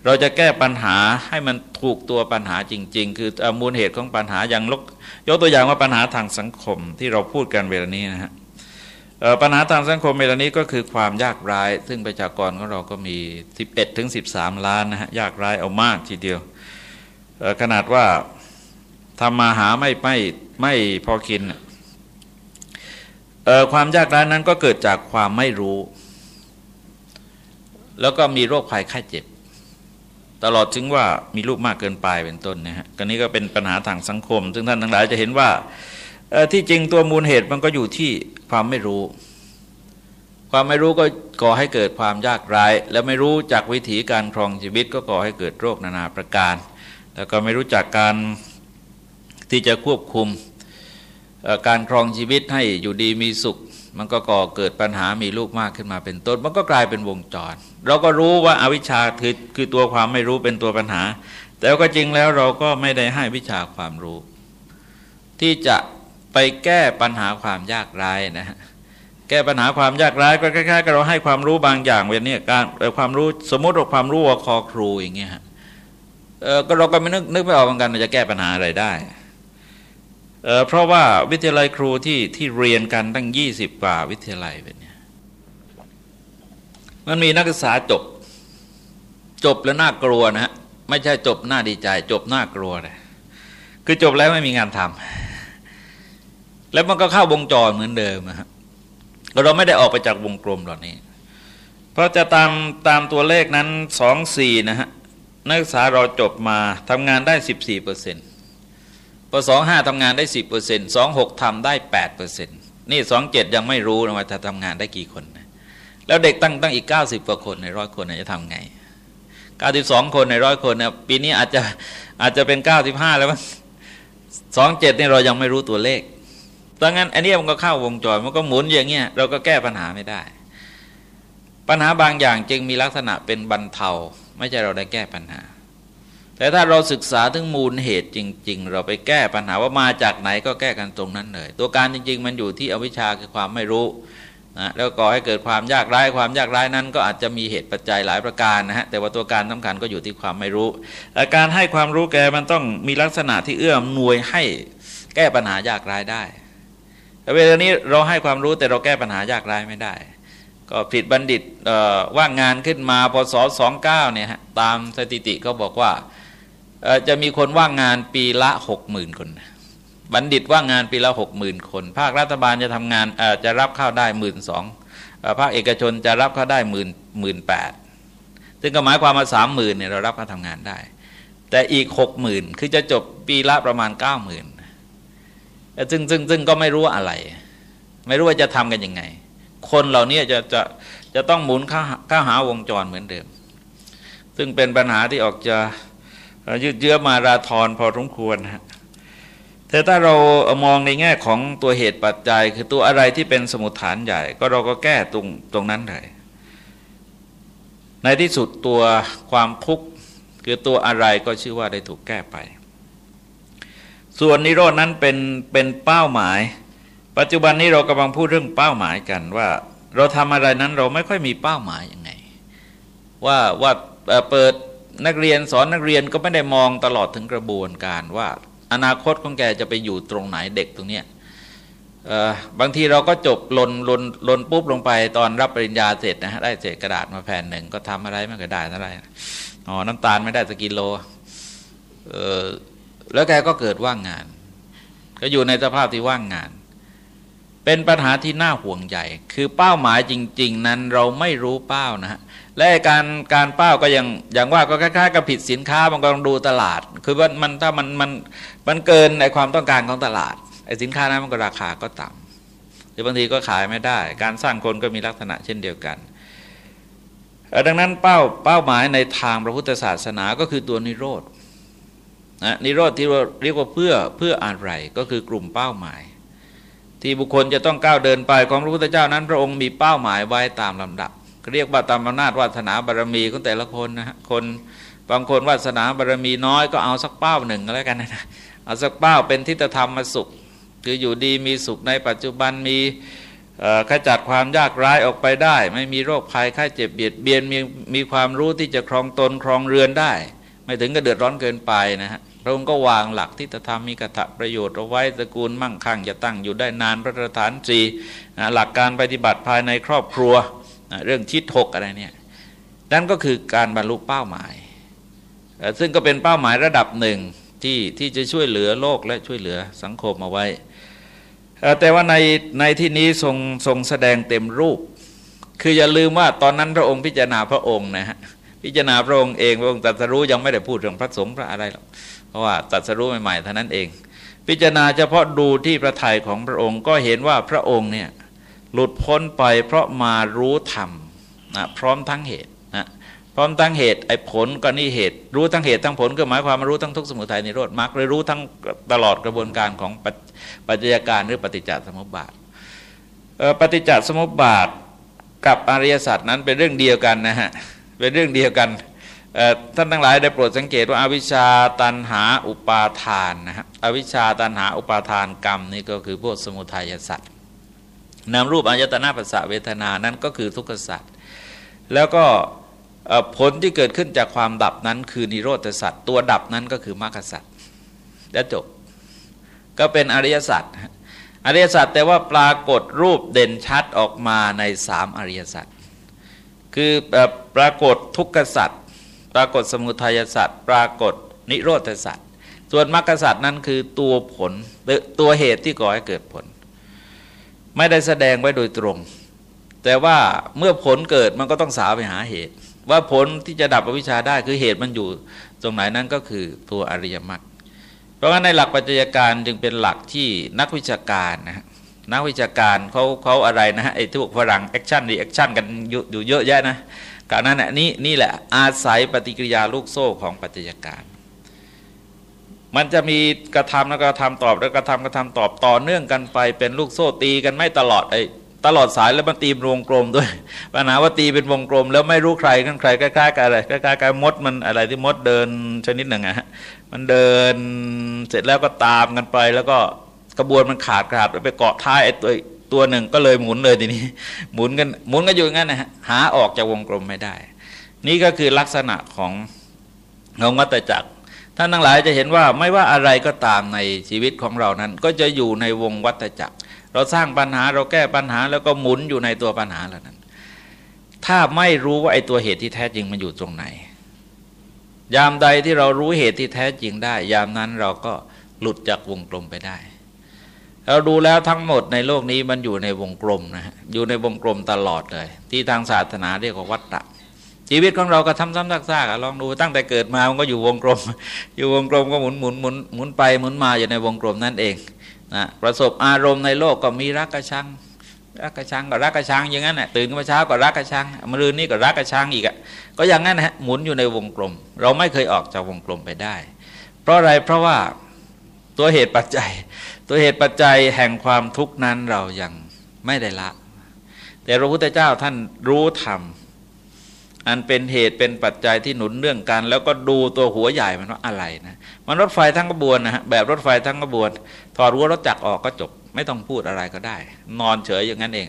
เราจะแก้ปัญหาให้มันถูกตัวปัญหาจริง ๆ คือมูลเหตุของปัญหาอย่างลกยกตัวอย่างว่าปัญหาทางสังคมที่เราพูดกันเวลานี้นะฮะปัญหาทางสังคมเวลานี้ก็คือความยากไร้ซึ่งประชากรของเราก็มี 11ถึง13 ล้านนะฮะยากไร้เอามากทีเดียวขนาดว่าทำมาหาไม่ไม่ไม่พอกินความยากไร้นั้นก็เกิดจากความไม่รู้ แล้วก็มีโรคภัยไข้เจ็บ ตลอดถึงว่ามีลูกมากเกินไปเป็นต้นนะฮะก็นี้ก็เป็นปัญหาทางสังคม ซึ่งท่านทั้งหลายจะเห็นว่าที่จริงตัวมูลเหตุมันก็อยู่ที่ความไม่รู้ ความไม่รู้ก็ก่อให้เกิดความยากไร้และไม่รู้จากวิถีการครองชีวิตก็ก่อให้เกิดโรคนานาประการ แล้วก็ไม่รู้จักการที่จะควบคุมการครองชีวิตให้อยู่ดีมีสุข มันก็ก่อเกิดปัญหามีลูกมากขึ้นมาเป็นต้น มันก็กลายเป็นวงจร เราก็รู้ว่าอาวิชชาคือคือตัวความไม่รู้เป็นตัวปัญหา แต่ก็จริงแล้วเราก็ไม่ได้ให้วิชาความรู้ ที่จะไปแก้ปัญหาความยากไร้นะฮะแก้ปัญหาความยากไร้ก็คล้ายๆกับเราให้ความรู้บางอย่างเวลนี้การความรู้สมมติว่าความรู้ว่าคอครูอย่างเงี้ยฮะเออก็เราก็ไม่นึกนึกไม่ออกเหมือนกันจะแก้ปัญหาอะไรได้เออเพราะว่าวิทยาลัยครูที่ที่เรียนกันตั้งยี่สิบกว่าวิทยาลัยเป็นเนี่ย มันมีนักศึกษาจบ จบแล้วน่ากลัวนะฮะไม่ใช่จบหน้าดีใจ จบน่ากลัวเลยคือจบแล้วไม่มีงานทำแล้วมันก็เข้าวงจรเหมือนเดิมนะฮะเราไม่ได้ออกไปจากวงกลมเหล่านี้ เพราะจะตามตามตัวเลขนั้นสองสี่นะฮะนักศึกษาเราจบมาทำงานได้สิบสี่เปอร์เซ็นต์พอสองห้าทำงานได้สิบเปอร์เซ็นต์สองหกทำได้แปดเปอร์เซ็นต์นี่สองเจ็ดยังไม่รู้นะว่าจะทำงานได้กี่คนนะ แล้วเด็กตั้งตั้งอีกเก้าสิบกว่าคนในร้อยคนจะทำไงเก้าสิบสองคนในร้อยคนเนะปีนี้อาจจะอาจจะเป็นเก้าสิบห้าแล้วมั้งสองเจ็ดนี่เรายังไม่รู้ตัวเลขดังนั้นอันนี้มันก็เข้าวงจรมันก็หมุนอย่างเงี้ยเราก็แก้ปัญหาไม่ได้ ปัญหาบางอย่างจึงมีลักษณะเป็นบรรเทา ไม่ใช่เราได้แก้ปัญหา แต่ถ้าเราศึกษาถึงมูลเหตุจริง ๆ เราไปแก้ปัญหาว่ามาจากไหนก็แก้กันตรงนั้นเลย ตัวการจริง ๆ มันอยู่ที่อวิชชาคือความไม่รู้ นะแล้วก่อให้เกิดความยากไร้ความยากไร้นั้น ก็อาจจะมีเหตุปัจจัยหลายประการนะฮะแต่ว่าตัวการสาคัญก็อยู่ที่ความไม่รู้อาการให้ความรู้แกมันต้องมีลักษณะที่เอื้อมหน่วยให้แก้ปัญหายากไร้ได้แต่เวลานี้เราให้ความรู้แต่เราแก้ปัญหายากไร้ไม่ได้ ก็ผิดบัณฑิตว่างงานขึ้นมาพศสองเก้าเนี่ยฮะตามสถิติเขาบอกว่าจะมีคนว่างงานปีละหกหมื่นคน บัณฑิตว่างงานปีละหกหมื่นคน ภาครัฐบาลจะทำงานจะรับเข้าได้หมื่นสองภาคเอกชนจะรับเข้าได้หมื่นหมื่นแปดซึ่งก็หมายความว่าสามหมื่นเนี่ยเรารับเข้าทำงานได้ แต่อีกหกหมื่นคือจะจบปีละประมาณเก้าหมื่นซึ่งซึ่งซึ่งก็ไม่รู้อะไร ไม่รู้ว่าจะทำกันยังไง คนเหล่านี้จะจะจะต้องหมุนข้าข้าหาวงจรเหมือนเดิม ซึ่งเป็นปัญหาที่ออกจะยืดเยื้อมาราทอนพอสมควรฮะ แต่ถ้าเรามองในแง่ของตัวเหตุปัจจัย คือตัวอะไรที่เป็นสมุทฐานใหญ่ ก็เราก็แก้ตรงตรงนั้นเลยในที่สุดตัวความทุกข์คือตัวอะไรก็ชื่อว่าได้ถูกแก้ไป ส่วนนิโรดนั้นเป็นเป็นเป้าหมาย ปัจจุบันนี้เรากำลังพูดเรื่องเป้าหมายกันว่า เราทำอะไรนั้นเราไม่ค่อยมีเป้าหมายยังไง ว่าว่าเปิดนักเรียนสอนนักเรียนก็ไม่ได้มองตลอดถึงกระบวนการว่า อนาคตของแกจะไปอยู่ตรงไหนเด็กตรงเนี้ยบางทีเราก็จบลนลนลนปุ๊บลงไปตอนรับปริญญาเสร็จนะฮะได้เศษกระดาษมาแผ่นหนึ่งก็ทำอะไรไม่ก็ได้เท่าไรอ๋อน้ำตาลไม่ได้สักกิโลเออแล้วแกก็เกิดว่างงาน ก็อยู่ในสภาพที่ว่างงาน เป็นปัญหาที่น่าห่วงใหญ่ คือเป้าหมายจริง ๆ นั้นเราไม่รู้เป้านะฮะ และการการเป้าก็ยังอย่างว่าก็คล้ายๆกับผลิตสินค้ามันก็ต้องดูตลาด คือว่ามันถ้ามันมันมันเกินในความต้องการของตลาดไอ้สินค้านั้นมันก็ราคาก็ต่ำหรือบางทีก็ขายไม่ได้ การสร้างคนก็มีลักษณะเช่นเดียวกัน ดังนั้นเป้าเป้าหมายในทางพระพุทธศาสนาก็คือตัวนิโรธนะนิโรธที่เรียกว่าเพื่อเพื่ออะไรก็คือกลุ่มเป้าหมาย ที่บุคคลจะต้องก้าวเดินไปของพระพุทธเจ้านั้น พระองค์มีเป้าหมายไว้ตามลำดับ เรียกว่าตามอำนาจวาสนาบารมีของแต่ละคนนะฮะคนบางคนวาสนาบารมีน้อยก็เอาสักเป้าหนึ่งก็แล้วกันนะเอาสักเป้าเป็นทิฏฐธรรมมาสุข คืออยู่ดีมีสุขในปัจจุบันมีขจัดความยากร้ายออกไปได้ ไม่มีโรคภัยไข้เจ็บเบียดเบียนมีมีความรู้ที่จะครองตนครองเรือนได้ ไม่ถึงก็เดือดร้อนเกินไปนะฮะ พระองค์ก็วางหลักทิฏฐธรรมมีกถะประโยชน์เอาไว้ตระกูลมั่งคั่งจะตั้งอยู่ได้นานพระราฐานสีหลักการปฏิบัติภายในครอบครัวเรื่องชิดหกอะไรเนี่ยนั่นก็คือการบรรลุเป้าหมาย ซึ่งก็เป็นเป้าหมายระดับหนึ่งที่ที่จะช่วยเหลือโลกและช่วยเหลือสังคมเอาไว้ แต่ว่าในในที่นี้ทรงทรงแสดงเต็มรูป คืออย่าลืมว่าตอนนั้นพระองค์พิจารณาพระองค์นะฮะพิจารณาพระองค์เองพระองค์ตรัสรู้ยังไม่ได้พูดเรื่องพระสงฆ์พระอะไรหรอก เพราะว่าตรัสรู้ใหม่ๆเท่านั้นเอง พิจารณาเฉพาะดูที่พระทัยของพระองค์ก็เห็นว่าพระองค์เนี่ยหลุดพ้นไปเพราะมารู้ธรรมนะพร้อมทั้งเหตุนะพร้อมทั้งเหตุไอ้ผลก็นี่เหตุ รู้ทั้งเหตุทั้งผลก็หมายความมารู้ทั้งทุกสมุทัยนิโรธมรรคเลยรู้ทั้งตลอดกระบวนการของปัจจัยการหรือปฏิจจสมุปบาทปฏิจจสมุปบาทกับอริยสัจนั้นเป็นเรื่องเดียวกันนะฮะเป็นเรื่องเดียวกัน ท่านทั้งหลายได้โปรดสังเกตว่าอาวิชชาตันหาอุปาทานนะฮะอวิชชาตันหาอุปาทานกรรมนี่ก็คือพวกสมุทัยสัตว์นามรูปอายตนะภาษาเวทนานั้นก็คือทุกขสัตว์แล้วก็ผลที่เกิดขึ้นจากความดับนั้นคือนิโรธสัตว์ตัวดับนั้นก็คือมรรคสัตว์และจบก็เป็นอริยสัจอริยสัจแต่ว่าปรากฏรูปเด่นชัดออกมาในสามอริยสัจคือปรากฏทุกขสัจ ปรากฏสมุทัยสัจปรากฏนิโรธสัจส่วนมรรคสัจนั้นคือตัวผลตัวเหตุที่ก่อให้เกิดผล ไม่ได้แสดงไว้โดยตรง แต่ว่าเมื่อผลเกิดมันก็ต้องสาวไปหาเหตุ ว่าผลที่จะดับอวิชชาได้คือเหตุมันอยู่ ตรงไหนนั้นก็คือตัวอริยมรรคเพราะงั้นในหลักปัจจยาการจึงเป็นหลักที่นักวิชาการนะฮะนักวิชาการเขาเขาอะไรนะไอ้ที่พวกฝรั่ง action reaction กันอยู่เยอะแยะนะ การนั้นนี่นี่แหละอาศัยปฏิกิริยาลูกโซ่ของปัจจยาการ มันจะมีกระทำแล้วกระทำตอบแล้วกระทำกระทำตอบต่อเนื่องกันไปเป็นลูกโซ่ตีกันไม่ตลอดไอ้ตลอดสายแล้วมันตีเป็นวงกลมด้วยปัญหาว่าตีเป็นวงกลม แล้วไม่รู้ใครกันใครใกล้ๆกันอะไรใกล้ๆกันมดมันอะไรที่มดเดินชนิดหนึ่งอะฮะมันเดินเสร็จแล้วก็ตามกันไป แล้วก็กระบวนมันขาดขาดไปเกาะท้ายไอ้ตัว ตัวหนึ่งก็เลยหมุนเลยทีนี้ หมุนกันหมุนกันอยู่งั้นนะฮะหาออกจากวงกลมไม่ได้ นี่ก็คือลักษณะของของวัตจักรท่านทั้งหลายจะเห็นว่าไม่ว่าอะไรก็ตามในชีวิตของเรานั้น ก็จะอยู่ในวงวัตจักร เราสร้างปัญหาเราแก้ปัญหาแล้วก็หมุนอยู่ในตัวปัญหาเหล่านั้น ถ้าไม่รู้ว่าไอ้ตัวเหตุที่แท้จริงมันอยู่ตรงไหน ยามใดที่เรารู้เหตุที่แท้จริงได้ ยามนั้นเราก็หลุดจากวงกลมไปได้ เราดูแล้วทั้งหมดในโลกนี้มันอยู่ในวงกลมนะฮะอยู่ในวงกลมตลอดเลย ที่ทางศาสนาเรียกว่าวัฏฏะชีวิตของเราก็ทำซ้ำซากๆลองดูตั้งแต่เกิดมามันก็อยู่วงกลม อยู่วงกลมก็หมุนหมุนหมุนหมุนไปหมุนมาอยู่ในวงกลมนั่นเองนะประสบอารมณ์ในโลกก็มีรักกระชังรักกระชังก็รักกระชังอย่างนั้นแหละตื่นขึ้นมาเช้าก็รักกระชังมรืนนี้ก็รักกระชังอีกอะก็อย่างนั้นฮะหมุนอยู่ในวงกลม เราไม่เคยออกจากวงกลมไปได้ เพราะอะไรเพราะว่าตัวเหตุปัจจัย ตัวเหตุปัจจัยแห่งความทุกข์นั้นเรายังไม่ได้ละ แต่พระพุทธเจ้าท่านรู้ธรรมอันเป็นเหตุเป็นปัจจัยที่หนุนเรื่องกัน แล้วก็ดูตัวหัวใหญ่มันว่าอะไรนะมันรถไฟทั้งกระบวนนะฮะแบบรถไฟทั้งกระบวนถอดรั้วรถจักรออกก็จบ ไม่ต้องพูดอะไรก็ได้ นอนเฉยอย่างนั้นเอง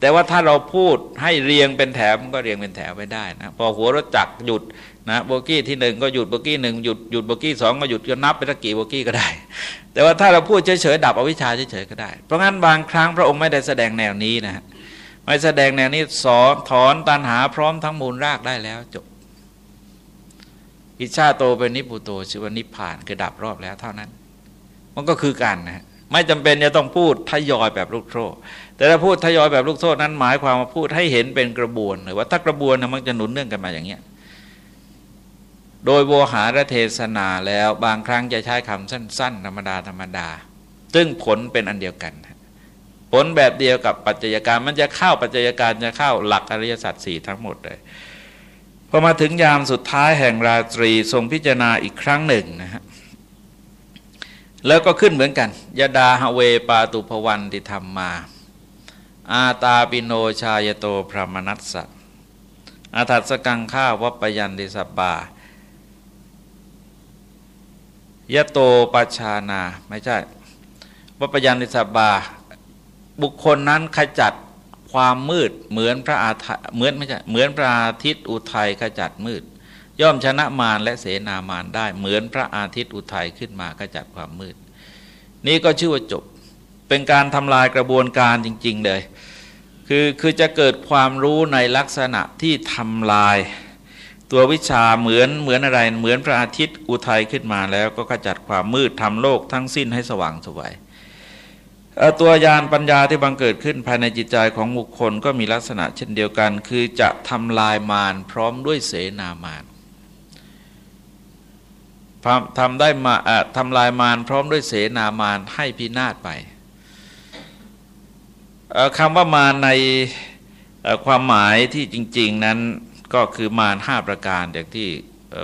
แต่ว่าถ้าเราพูดให้เรียงเป็นแถวมันก็เรียงเป็นแถวไปได้นะพอหัวรถจักรหยุด นะโบกี้ที่หนึ่งก็หยุดโบกี้หนึ่งหยุดหยุดโบกี้สองก็หยุดก็นับไปสักกี่โบกี้ก็ได้ แต่ว่าถ้าเราพูดเฉยๆดับอวิชชาเฉยๆก็ได้ เพราะงั้นบางครั้งพระองค์ไม่ได้แสดงแนวนี้นะไม่แสดงแนวนี้สอนถอนตันหาพร้อมทั้งมูลรากได้แล้วจบอิชาโตเป็นนิพุโตชื่อว่านิพานคือดับรอบแล้วเท่านั้น มันก็คือกันนะไม่จำเป็นจะต้องพูดทยอยแบบลูกโซ่แต่ถ้าพูดทยอยแบบลูกโซ่นั้นหมายความว่าพูดให้เห็นเป็นกระบวนหรือว่าถ้ากระบวนนะมันจะหนุนเนื่องกันมาอย่างเงี้ย โดยโวหารเทศนาแล้วบางครั้งจะใช้คำสั้น ๆ ธรรมดาธรรมดา ซึ่งผลเป็นอันเดียวกัน ผลแบบเดียวกับปัจจัยการมันจะเข้าปัจจัยการจะเข้าหลักอริยสัจสี่ทั้งหมดเลยพอมาถึงยามสุดท้ายแห่งราตรีทรงพิจารณาอีกครั้งหนึ่งนะฮะแล้วก็ขึ้นเหมือนกันยดาฮเวปาตุภวันติธรรมมา อาตาปิโนชายโตพระมนัสสะอาทัสกังข้าวัปยันติสบา ยะโตปชานา ไม่ใช่วัปยันติสบา บุคคลนั้นขจัดความมืดเหมือนพระอาทิตย์เหมือนไม่ใช่เหมือนพระอาทิตย์อุทัยขจัดมืด ย่อมชนะมารและเสนามารได้เหมือนพระอาทิตย์อุทัยขึ้นมาขจัดความมืด นี่ก็ชื่อว่าจบเป็นการทำลายกระบวนการจริง ๆ เลย คือคือจะเกิดความรู้ในลักษณะที่ทำลาย ตัววิชาเหมือนเหมือนอะไร เหมือนพระอาทิตย์อุทัยขึ้นมาแล้วก็ขจัดความมืดทำโลกทั้งสิ้นให้สว่างสวยตัวยานปัญญาที่บังเกิดขึ้นภายในจิตใจของบุคคลก็มีลักษณะเช่นเดียวกัน คือจะทำลายมารพร้อมด้วยเสนามารทำได้มาทำลายมารพร้อมด้วยเสนามารให้พินาศไปคำว่ามารในความหมายที่จริง ๆนั้น ก็คือมารห้าประการอย่างที่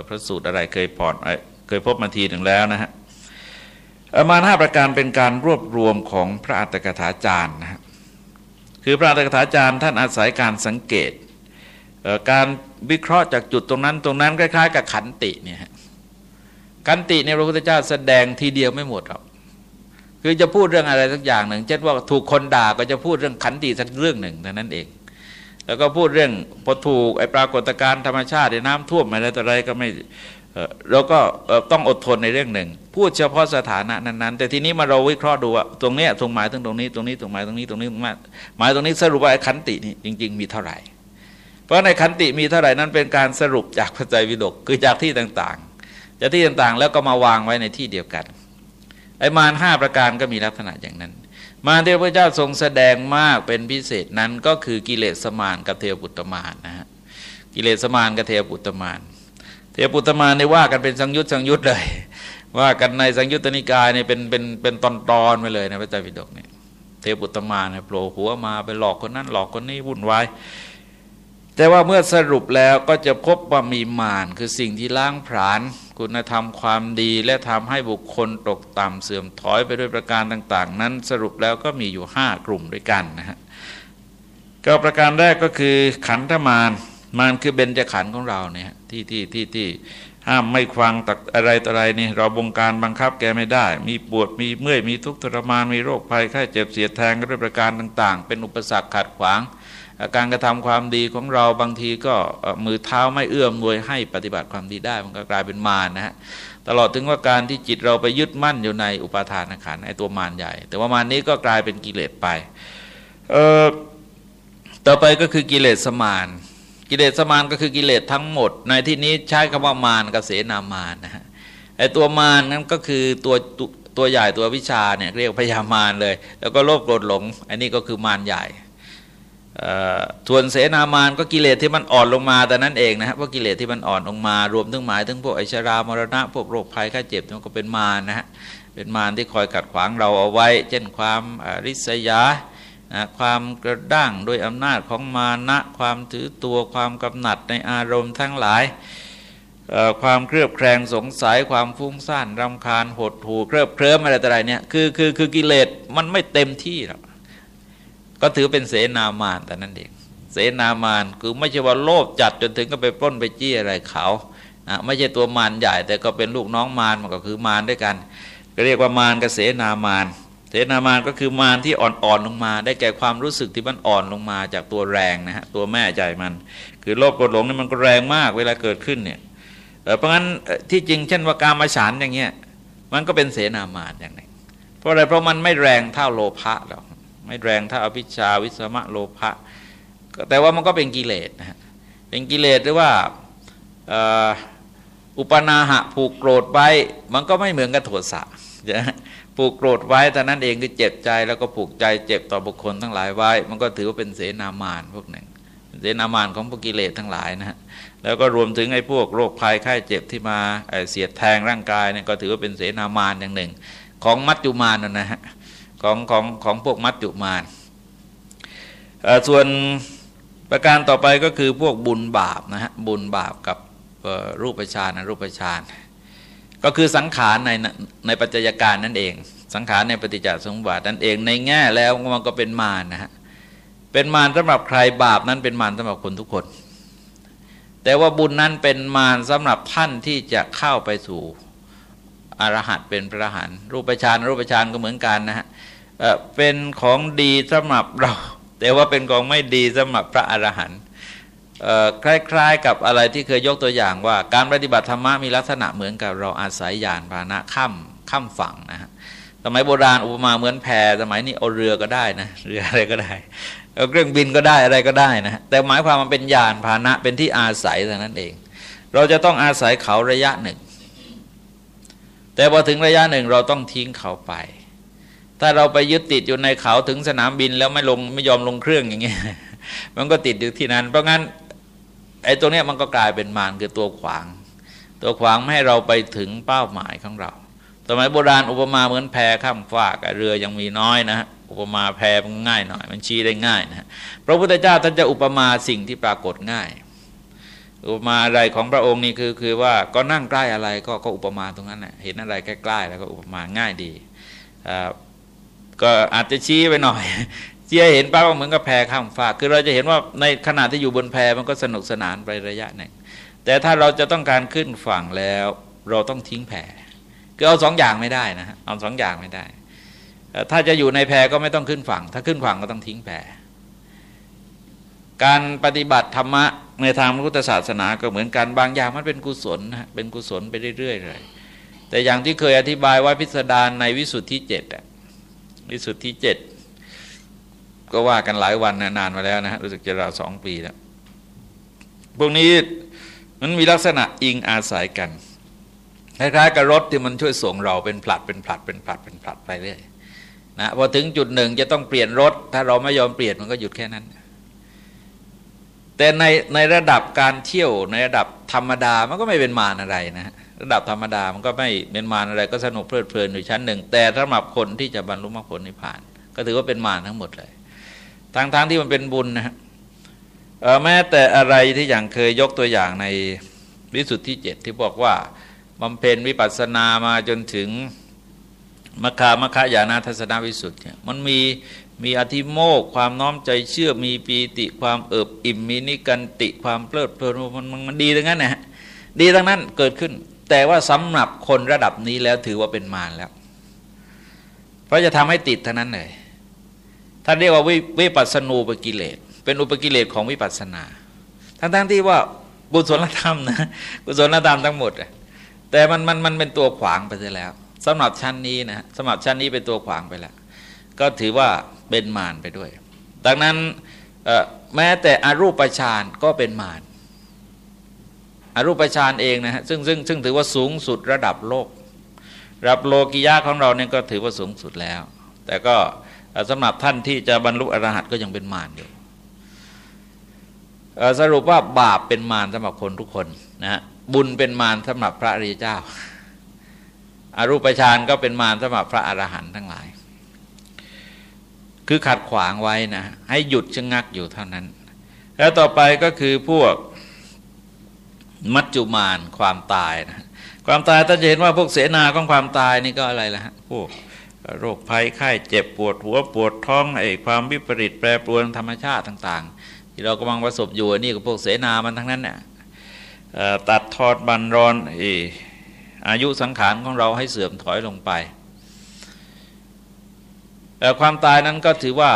พระสูตรอะไรเคยพอดเคยพบมาทีหนึ่งแล้วนะฮะมารห้าประการเป็นการรวบรวมของพระอัตถกถาจารย์นะฮะคือพระอัตถกถาจารย์ท่านอาศัยการสังเกตการวิเคราะห์จากจุดตรงนั้น ตรงนั้นคล้ายๆ กับขันติเนี่ยขันติในพระพุทธเจ้าแสดงทีเดียวไม่หมดหรอกคือจะพูดเรื่องอะไรสักอย่างหนึ่ง เช่นว่าถูกคนด่าก็จะพูดเรื่องขันติสักเรื่องหนึ่งเท่านั้นเอง แล้วก็พูดเรื่องพอถูกไอ้ปรากฏการณ์ธรรมชาติน้ำท่วมอะไรต่ออะไรก็ไม่เราก็ต้องอดทนในเรื่องหนึ่ง พูดเฉพาะสถานะนั้นๆ แต่ทีนี้มาเราวิเคราะห์ดูว่าตรงเนี้ยตรงหมายถึงตรงนี้ตรงนี้ตรงหมายตรงนี้ตรงนี้หมายตรงนี้สรุปว่าขันตินี่จริง ๆ มีเท่าไหร่ เพราะในขันติมีเท่าไหร่นั้นเป็นการสรุปจากพระไตรปิฎกคือจากที่ต่างๆ จากที่ต่างๆ แล้วก็มาวางไว้ในที่เดียวกัน ไอ้มารห้าประการก็มีลักษณะอย่างนั้น มารที่พระเจ้าทรงแสดงมากเป็นพิเศษนั้นก็คือกิเลสสมานกับเทวปุตตมานนะฮะกิเลสสมานกับเทวปุตตมาน เทวปุตตมานในว่ากันเป็นสังยุตสังยุตเลย ว่ากันในสังยุตตนิกายเนี่ยเป็นเป็นเป็นตอนตอนไปเลยนะพระเจ้าปิฎกเนี่ยเทวปุตตมานเนี่ยโผล่หัวมาไปหลอกคนนั้นหลอกคนนี้วุ่นวาย แต่ว่าเมื่อสรุปแล้วก็จะพบว่ามีมารคือสิ่งที่ล้างผลาญคุณธรรมความดีและทำให้บุคคลตกต่ำเสื่อมถอยไปด้วยประการต่าง ๆ นั้นสรุปแล้วก็มีอยู่ห้ากลุ่มด้วยกันนะฮะก็ประการแรกก็คือขันธมารมารคือเบญจขันธ์ของเราเนี่ยที่ที่ที่ที่ห้ามไม่ฟังตักอะไรต่ออะไรนี่เราบงการบังคับแกไม่ได้ มีปวดมีเมื่อยมีทุกข์ทรมานมีโรคภัยไข้เจ็บเสียแทงก็ด้วยประการต่าง ๆ เป็นอุปสรรคขัดขวาง การกระทำความดีของเราบางทีก็มือเท้าไม่เอื้อมนวยให้ปฏิบัติความดีได้มันก็กลายเป็นมารนะฮะตลอดถึงว่าการที่จิตเราไปยึดมั่นอยู่ในอุปาทานขันไอตัวมารใหญ่ แต่ว่ามารนี้ก็กลายเป็นกิเลสไปเอ่อต่อไปก็คือกิเลสสมาน กิเลสสมานก็คือกิเลสทั้งหมด ในที่นี้ใช้คำว่ามารกับเสนามานนะฮะไอตัวมารนั้นก็คือตัวตัวใหญ่ตัววิชาเนี่ยเรียกพยามารเลย แล้วก็โลภโกรธหลง อันนี้ก็คือมารใหญ่ ส่วนเสนามานก็กิเลสที่มันอ่อนลงมาแต่นั้นเองนะฮะพวกกิเลสที่มันอ่อนลงมารวมถึงหมายถึงพวกไอชรามรณะพวกโรคภัยไข้เจ็บมันก็เป็นมารนะฮะเป็นมารที่คอยกัดขวางเราเอาไว้ เช่นความริษยานะความกระด้างโดยอำนาจของมานะความถือตัวความกำหนัดในอารมณ์ทั้งหลายความเครือบแคลงสงสัยความฟุ้งซ่านรำคาญหดหู่เครือบเคลิ้มอะไรต่ออะไรเนี่ยคือคือคือกิเลสมันไม่เต็มที่หรอก ก็ถือเป็นเสนามานแต่นั้นเองเสนามานคือไม่ใช่ว่าโลภจัดจนถึงก็ไปปล้นไปจี้อะไรเขานะไม่ใช่ตัวมารใหญ่ แต่ก็เป็นลูกน้องมารมันก็คือมารด้วยกัน ก็เรียกว่ามารกับเสนามานเสนามานก็คือมารที่อ่อนๆลงมา ได้แก่ความรู้สึกที่มันอ่อนลงมาจากตัวแรงนะฮะตัวแม่ใจมัน คือโลภโกรหลงนี่มันก็แรงมากเวลาเกิดขึ้นเนี่ยเพราะงั้นที่จริงเช่นว่าการมาฉานอย่างเงี้ยมันก็เป็นเสนามานอย่างหนึ่งเพราะอะไรเพราะมันไม่แรงเท่าโลภะหรอก ไม่แรงเท่าอภิชาวิสมะโลภะแต่ว่ามันก็เป็นกิเลสนะฮะเป็นกิเลสหรือว่าอุปนาหะผูกโกรธไว้ มันก็ไม่เหมือนกับโทสะผูกโกรธไว้แต่นั้นเองคือเจ็บใจแล้วก็ผูกใจเจ็บต่อบุคคลทั้งหลายไว้ มันก็ถือว่าเป็นเสนามานพวกหนึ่งเสนามานของพวกกิเลสทั้งหลายนะฮะแล้วก็รวมถึงไอ้พวกโรคภัยไข้เจ็บที่มาเสียดแทงร่างกายเนี่ยก็ถือว่าเป็นเสนามานอย่างหนึ่ง ของมัจจุมานนะฮะ ของของของพวกมัจจุมานส่วนประการต่อไปก็คือพวกบุญบาปนะฮะบุญบาปกับรูปฌานรูปฌานก็คือสังขารในในปัจจัยการนั่นเอง สังขารในปฏิจจสมบัตินั่นเองในแง่แล้วมันก็เป็นมารนะฮะเป็นมารสำหรับใครบาปนั้นเป็นมารสำหรับคนทุกคน แต่ว่าบุญนั้นเป็นมารสำหรับท่านที่จะเข้าไปสู่อรหัตเป็นพระอรหันต์รูปฌานรูปฌานก็เหมือนกันนะฮะ เป็นของดีสำหรับเรา แต่ว่าเป็นของไม่ดีสำหรับพระอรหันต์คล้ายๆ กับอะไรที่เคยยกตัวอย่างว่า การปฏิบัติธรรมมีลักษณะเหมือนกับเราอาศัยยานพาหนะข้ามข้ามฝั่งนะฮะสมัยโบราณอุปมาเหมือนแพสมัยนี้เอาเรือก็ได้นะเรืออะไรก็ได้เอาเครื่องบินก็ได้อะไรก็ได้นะแต่หมายความมันเป็นยานพาหนะเป็นที่อาศัยเท่านั้นเอง เราจะต้องอาศัยเขาระยะหนึ่ง แต่พอถึงระยะหนึ่งเราต้องทิ้งเขาไป ถ้าเราไปยึดติดอยู่ในเขาถึงสนามบินแล้วไม่ลงไม่ยอมลงเครื่องอย่างเงี้ยมันก็ติดอยู่ที่นั้น เพราะงั้นไอ้ตรงเนี้ยมันก็กลายเป็นมารคือตัวขวาง ตัวขวางไม่ให้เราไปถึงเป้าหมายของเราสมัยโบราณอุปมาเหมือนแพข้ามฟากเรือยังมีน้อยนะฮะอุปมาแพมันง่ายหน่อยมันชี้ได้ง่ายนะพระพุทธเจ้าท่านจะอุปมาสิ่งที่ปรากฏง่าย อุปมาอะไรของพระองค์นี่คือคือว่าก็นั่งใกล้อะไรก็ก็อุปมาตรงนั้นแหละเห็นอะไรใกล้ๆแล้วก็อุปมาง่ายดี ก็อาจจะชี้ไปหน่อย เจียเห็นป้าว่าเหมือนกับแพข้ามฟากคือเราจะเห็นว่าในขณะที่อยู่บนแพมันก็สนุกสนานไประยะหนึ่งแต่ถ้าเราจะต้องการขึ้นฝั่งแล้วเราต้องทิ้งแพคือเอาสองอย่างไม่ได้นะเอาสองอย่างไม่ได้ ถ้าจะอยู่ในแพก็ไม่ต้องขึ้นฝั่ง ถ้าขึ้นฝั่งก็ต้องทิ้งแพการปฏิบัติธรรมะในทางพุทธศาสนาก็เหมือนกันบางอย่างมันเป็นกุศลนะเป็นกุศลไปเรื่อยๆเลยแต่อย่างที่เคยอธิบายว่าพิสดารในวิสุทธิเจ็ดอะ วิสุทธิเจ็ดก็ว่ากันหลายวันนะนานมาแล้วนะรู้สึกจะราวสองปีแล้วพวกนี้มันมีลักษณะอิงอาศัยกันคล้ายๆกับรถที่มันช่วยส่งเราเป็นผลัดเป็นผลัดเป็นผลัดเป็นผลัดไปเรื่อยนะพอถึงจุดหนึ่งจะต้องเปลี่ยนรถ ถ้าเราไม่ยอมเปลี่ยนมันก็หยุดแค่นั้น แต่ในในระดับการเที่ยวในระดับธรรมดามันก็ไม่เป็นมารอะไรนะ ระดับธรรมดามันก็ไม่เป็นมารอะไรก็สนุกเพลิดเพลินอยู่ชั้นหนึ่ง แต่สำหรับคนที่จะบรรลุมรรคผลนิพพาน ก็ถือว่าเป็นมารทั้งหมดเลยทั้งๆทที่มันเป็นบุญนะฮะแม้แต่อะไรที่อย่างเคยยกตัวอย่างในวิสุทธิเจ็ดที่บอกว่าบำเพ็ญวิปัสสนามาจนถึงมคามคายานาทัศนวิสุทธิ์เนี่ยมันมีมีอธิโมกความน้อมใจเชื่อมีปีติความเอิบอิ่มมีนิกันติความเพลิดเพลินมันมันมันดีทั้งนั้นนะฮะดีทั้งนั้นเกิดขึ้น แต่ว่าสำหรับคนระดับนี้แล้วถือว่าเป็นมารแล้ว เพราะจะทำให้ติดเท่านั้นเลยท่านเรียกว่าวิวปัสนูปกิเลส เป็นอุปกิเลสของวิปัสนา ทั้งๆทที่ว่ากุศลธรรมนะกุศลธรรมทั้งหมด แต่มันมันมันเป็นตัวขวางไปแล้วสำหรับชั้นนี้นะสำหรับชั้นนี้เป็นตัวขวางไปแล้ว ก็ถือว่าเป็นมารไปด้วย ดังนั้นแม้แต่อรูปฌานก็เป็นมาร อรูปฌานเองนะฮะซึ่งซึ่งซึ่งถือว่าสูงสุดระดับโลกระดับโลกิยะของเราเนี่ยก็ถือว่าสูงสุดแล้ว แต่ก็สำหรับท่านที่จะบรรลุอรหัตก็ยังเป็นมารอยู่สรุปว่าบาปเป็นมารสำหรับคนทุกคนนะฮะบุญเป็นมารสำหรับพระอริยเจ้าอารูปฌานก็เป็นมารสำหรับพระอรหันต์ทั้งหลาย คือขัดขวางไว้นะ ให้หยุดชะงักอยู่เท่านั้น แล้วต่อไปก็คือพวก มัจจุมานความตายนะความตายถ้าจะเห็นว่าพวกเสนาของความตายนี่ก็อะไรล่ะฮะพวกโรคภัยไข้เจ็บปวดหัวปวดท้องไอ้ความวิปริตแปรปรวนธรรมชาติต่าง ๆ ที่เรากำลังประสบอยู่นี่ก็พวกเสนามันทั้งนั้นเนี่ยตัดทอดบันรอนอายุสังขารของเราให้เสื่อมถอยลงไปแต่ความตายนั้นก็ถือว่า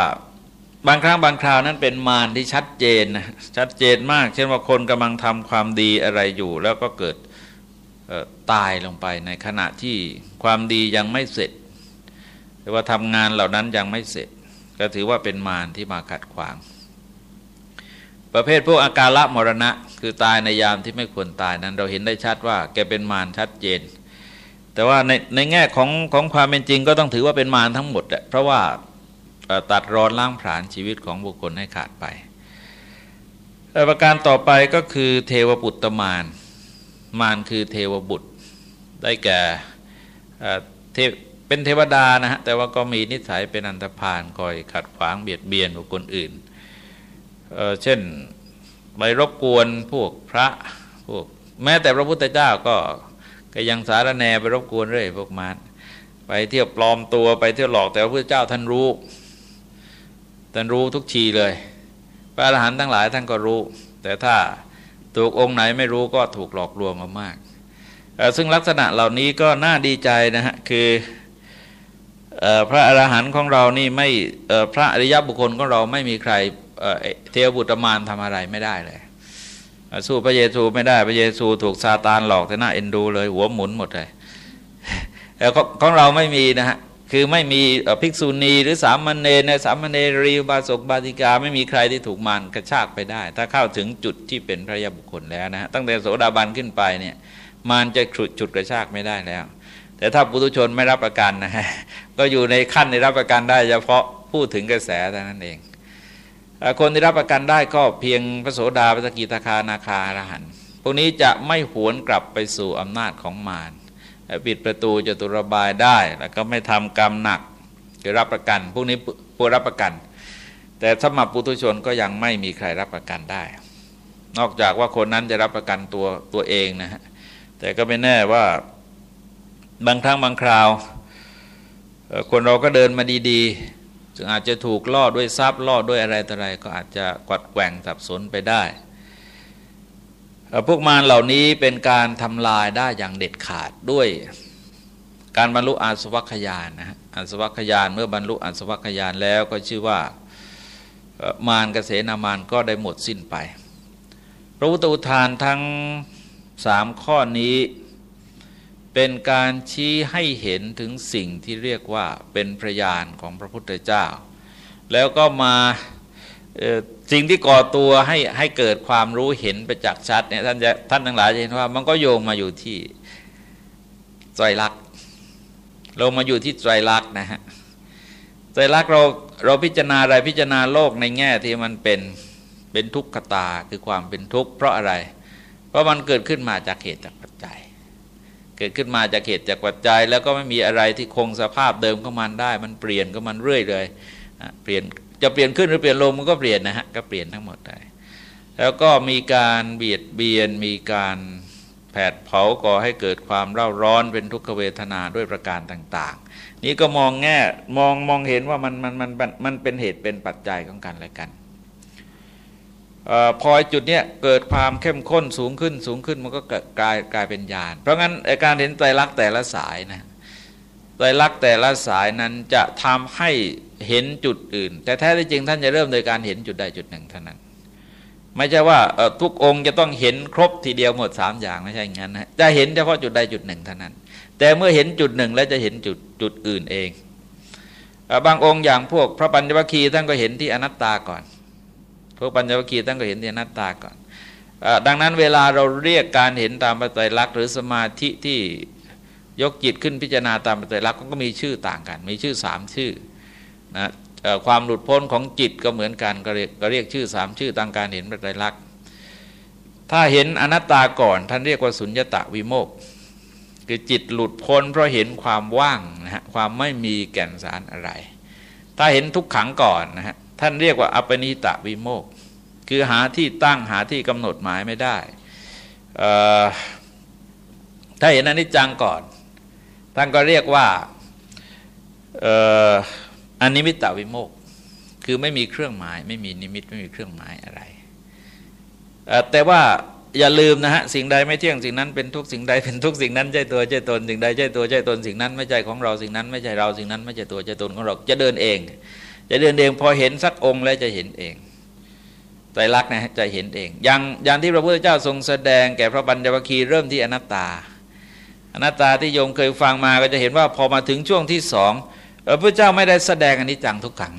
บางครั้งบางคราวนั้นเป็นมารที่ชัดเจนนะชัดเจนมาก เช่นว่าคนกำลังทำความดีอะไรอยู่ แล้วก็เกิดตายลงไปในขณะที่ความดียังไม่เสร็จ หรือว่าทำงานเหล่านั้นยังไม่เสร็จ ก็ถือว่าเป็นมารที่มาขัดขวาง ประเภทพวกอาการละมรณะ คือตายในยามที่ไม่ควรตายนั้น เราเห็นได้ชัดว่าแกเป็นมารชัดเจน แต่ว่าในในแง่ของของความเป็นจริงก็ต้องถือว่าเป็นมารทั้งหมดเพราะว่า ตัดรอนล้างผลาญชีวิตของบุคคลให้ขาดไปประการต่อไปก็คือเทวบุตรมารมารคือเทวบุตร ได้แก่เป็นเทวดานะฮะแต่ว่าก็มีนิสัยเป็นอันธพาลคอยขัดขวางเบียดเบียนบุคคลอื่นเเช่นไปรบกวนพวกพระพวกแม้แต่พระพุทธเจ้าก็ก็ยังสารแนไปรบกวนเรื่อยพวกมารไปเที่ยวปลอมตัวไปเที่ยวหลอกแต่พระพุทธเจ้าท่านรู้ ท่านรู้ทุกทีเลย พระอรหันต์ทั้งหลายท่านก็รู้ แต่ถ้าถูกองค์ไหนไม่รู้ก็ถูกหลอกลวงมามาก ซึ่งลักษณะเหล่านี้ก็น่าดีใจนะฮะคือพระอรหันต์ของเรานี่ไม่พระอริยบุคคลของเราไม่มีใครเทวบุตรมารทำอะไรไม่ได้เลยสู้พระเยซูไม่ได้พระเยซูถูกซาตานหลอกแต่หน้าเอ็นดูเลยหัวหมุนหมดเลยแต่ของเราไม่มีนะฮะ คือไม่มีภิกษุณีหรือสามเณรสามเณรีบาศกบาติกา ไม่มีใครที่ถูกมารกระชากไปได้ ถ้าเข้าถึงจุดที่เป็นพระยาบุคคลแล้วนะฮะตั้งแต่โสดาบันขึ้นไปเนี่ยมารจะฉุดจุดกระชากไม่ได้แล้ว แต่ถ้าปุถุชนไม่รับประกันนะฮะก็อยู่ในขั้นในรับประกันได้เฉพาะพูดถึงกระแสเท่านั้นเอง คนที่รับประกันได้ก็เพียงพระโสดาปสกิตาคานาคาอรหันพวกนี้จะไม่หวนกลับไปสู่อำนาจของมาร ปิดประตูจะตุระบายได้ แล้วก็ไม่ทำกรรมหนักคือรับประกัน พวกนี้ผู้รับประกัน แต่สมับปุถุชนก็ยังไม่มีใครรับประกันได้ นอกจากว่าคนนั้นจะรับประกันตัวตัวเองนะฮะแต่ก็ไม่แน่ว่าบางครั้งบางคราว คนเราก็เดินมาดีๆ จึงอาจจะถูกล่อด้วยทรัพย์ล่อด้วยอะไรต่ออะไร ก็อาจจะกัดแกว่งสับสนไปได้ พวกมารเหล่านี้เป็นการทำลายได้อย่างเด็ดขาดด้วยการบรรลุอาสวัคยานนะฮะอาสวัคยานเมื่อบรรลุอาสวัคยานแล้วก็ชื่อว่ามารกเสนามารก็ได้หมดสิ้นไป พระพุทธอุทานทั้งสามข้อนี้เป็นการชี้ให้เห็นถึงสิ่งที่เรียกว่าเป็นพระยานของพระพุทธเจ้า แล้วก็มา สิ่งที่ก่อตัวให้ให้เกิดความรู้เห็นไปจากชัดเนี่ยท่านจะท่านทั้งหลายจะเห็นว่า มันก็โยงมาอยู่ที่ไตรลักษณ์เรามาอยู่ที่ไตรลักษณ์นะฮะไตรลักษณ์เราเราพิจารณาอะไรพิจารณาโลกในแง่ที่มันเป็นเป็นทุกขตาคือความเป็นทุกข์เพราะอะไร เพราะมันเกิดขึ้นมาจากเหตุจากปัจจัย เกิดขึ้นมาจากเหตุจากปัจจัย แล้วก็ไม่มีอะไรที่คงสภาพเดิมของมันได้ มันเปลี่ยนก็มันเรื่อยเลยเปลี่ยน จะเปลี่ยนขึ้นหรือเปลี่ยนลงมันก็เปลี่ยนนะฮะก็เปลี่ยนทั้งหมดได้แล้วก็มีการเบียดเบียนมีการแผดเผาก่อให้เกิดความเร่าร้อนเป็นทุกขเวทนาด้วยประการต่าง ๆ นี่ก็มองแง่มองมองเห็นว่ามันมันมันมันเป็นเหตุเป็นปัจจัยของกันและกันพอจุดเนี้ยเกิดความเข้มข้นสูงขึ้นสูงขึ้นมันก็กลายกลายเป็นญาณเพราะงั้นการเห็นไตรลักษณ์แต่ละสายนะ ไตรลักษณ์แต่ละสายนั้นจะทำให้เห็นจุดอื่น แต่แท้ที่จริงท่านจะเริ่มโดยการเห็นจุดใดจุดหนึ่งเท่านั้น ไม่ใช่ว่าทุกองค์จะต้องเห็นครบทีเดียวหมดสามอย่างไม่ใช่อย่างนั้นนะจะเห็นเฉพาะจุดใดจุดหนึ่งเท่านั้น แต่เมื่อเห็นจุดหนึ่งแล้วจะเห็นจุดจุดอื่นเองบางองค์อย่างพวกพระปัญญวคีท่านก็เห็นที่อนัตตาก่อน พวกปัญญวคีท่านก็เห็นที่อนัตตาก่อนดังนั้นเวลาเราเรียกการเห็นตามปัจจัยลักษณ์หรือสมาธิที่ ยกจิตขึ้นพิจารณาตามปัจจัยลักษ์ก็มีชื่อต่างกัน มีชื่อสามชื่อนะความหลุดพ้นของจิตก็เหมือนกันก็เรียกก็เรียกชื่อสามชื่อตามการเห็นปัจจัยลักษ์ถ้าเห็นอนัตตาก่อนท่านเรียกว่าสุญญตะวิโมกคือจิตหลุดพ้นเพราะเห็นความว่างนะฮะความไม่มีแก่นสารอะไร ถ้าเห็นทุกขังก่อนนะฮะท่านเรียกว่าอปนิตะวิโมกคือหาที่ตั้งหาที่กำหนดหมายไม่ได้ถ้าเห็นอนิจจังก่อน ท่านก็เรียกว่าอนิมิตตวิโมกคือไม่มีเครื่องหมาย ไม่มีนิมิตไม่มีเครื่องหมายอะไร แต่ว่าอย่าลืมนะฮะสิ่งใดไม่เที่ยงสิ่งนั้นเป็นทุกสิ่งใดเป็นทุกสิ่งนั้นใช่ตัวใช่ตนสิ่งใดใช่ตัวใช่ตนสิ่งนั้น ไม่ใช่ของเราสิ่งนั้นไม่ใช่เราสิ่งนั้น ไม่ใช่ตัวใช่ตนของเราจะเดินเอง จะเดินเองพอเห็นสักองค์แล้วจะเห็นเองใจรักนะจะเห็นเองอย่างอย่างที่พระพุทธเจ้าทรงแสดงแก่พระบัญญัติคีเริ่มที่อนัตตา อนัตตาที่โยมเคยฟังมาก็จะเห็นว่าพอมาถึงช่วงที่สองพระเจ้าไม่ได้แสดงอันิจจังทุกขัง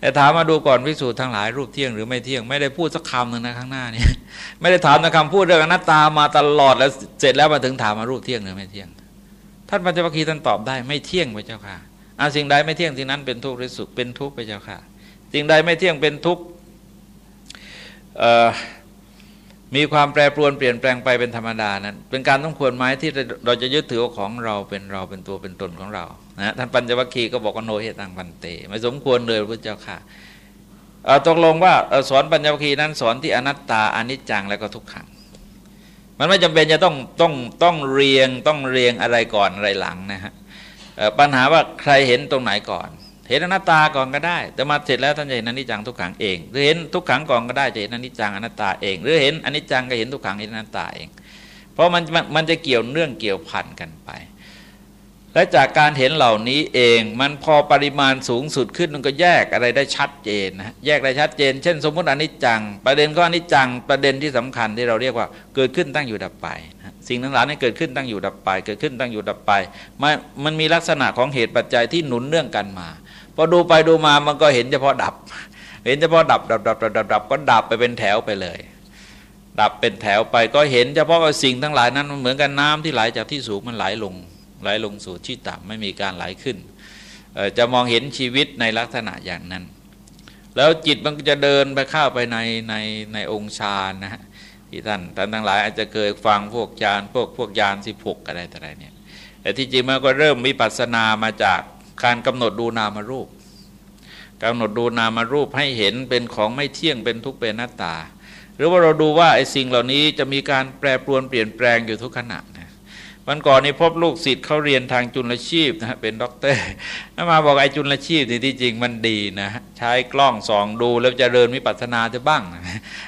แต่ถามมาดูก่อนวิสูจน์ทั้งหลายรูปเที่ยงหรือไม่เที่ยงไม่ได้พูดสักคำหนึ่งนะข้างหน้านี่ไม่ได้ถามนะคำพูดเรื่องอนัตตามาตลอดแล้วเสร็จแล้วมาถึงถามมารูปเที่ยงหรือไม่เที่ยง ท่านปัญจวัคคีย์ท่านตอบได้ไม่เที่ยงไปเจ้าค่ะอาสิ่งใดไม่เที่ยงสิ่งนั้นเป็นทุกข์หรือสุขเป็นทุกข์ไปเจ้าค่ะสิ่งใดไม่เที่ยงเป็นทุกข์ มีความแปรปรวนเปลี่ยนแปลงไปเป็นธรรมดานั้น เป็นการต้องควรไหมที่เราจะยึดถือของเราเป็นเราเป็นตัวเป็นตนของเรานะท่านปัญจวัคคีย์ก็บอกว่าโนเหตังปันเต ไม่สมควรเลยพระเจ้าค่ะตกลงว่าสอนปัญจวัคคีย์นั้นสอนที่อนัตตาอนิจจังแล้วก็ทุกขังมันไม่จำเป็นจะต้องต้องต้องเรียงต้องเรียงอะไรก่อนอะไรหลังนะฮะปัญหาว่าใครเห็นตรงไหนก่อน เห็นอนัตตาก่อนก็ได้ แต่มาเสร็จแล้วท่านจะเห็นอนิจจังทุกขังเองหรือเห็นทุกขังก่อนก็ได้จะเห็นอนิจจังอนัตตาเอง หรือเห็นอนิจจังก็เห็นทุกขังเห็นอนัตตาเอง เพราะมันมันจะเกี่ยวเนื่องเกี่ยวพันกันไป และจากการเห็นเหล่านี้เองมันพอปริมาณสูงสุดขึ้นมันก็แยกอะไรได้ชัดเจนนะแยกได้ชัดเจน เช่น สมมติอนิจจัง ประเด็นก็อนิจจังประเด็นที่สำคัญที่เราเรียกว่าเกิดขึ้นตั้งอยู่ดับไปสิ่งทั้งหลายนี้เกิดขึ้นตั้งอยู่ดับไป เกิดขึ้นตั้งอยู่ดับไปมันมันมีลักษณะของเหตุปัจจัยที่หนุนเนื่องกันมา พอดูไปดูมามันก็เห็นเฉพาะดับ เห็นเฉพาะดับดับดับดับดับดับก็ดับไปเป็นแถวไปเลย ดับเป็นแถวไปก็เห็นเฉพาะสิ่งทั้งหลายนั้นมันเหมือนกันน้ำที่ไหลจากที่สูงมันไหลลง ไหลลงสู่ที่ต่ำไม่มีการไหลขึ้น จะมองเห็นชีวิตในลักษณะอย่างนั้น แล้วจิตมันจะเดินไปเข้าไปในในในองค์ฌานนะฮะที่ท่านท่านทั้งหลายอาจจะเคยฟังพวกฌานพวกพวกฌานสิบหกอะไรต่ออะไรเนี่ยแต่ที่จริงมันก็เริ่มมีปัสนามาจาก การกำหนดดูนามารูปกำหนดดูนามารูปให้เห็นเป็นของไม่เที่ยงเป็นทุกข์เป็นหน้าตา หรือว่าเราดูว่าไอ้สิ่งเหล่านี้จะมีการแปรปรวนเปลี่ยนแปลงอยู่ทุกขณะนะวันก่อนนี้พบลูกศิษย์เขาเรียนทางจุลชีพนะฮะเป็นดอกเตอร์มาบอกไอ้จุลชีพที่ที่จริงมันดีนะใช้กล้องส่องดูแล้วเจริญวิปัสสนาซะบ้าง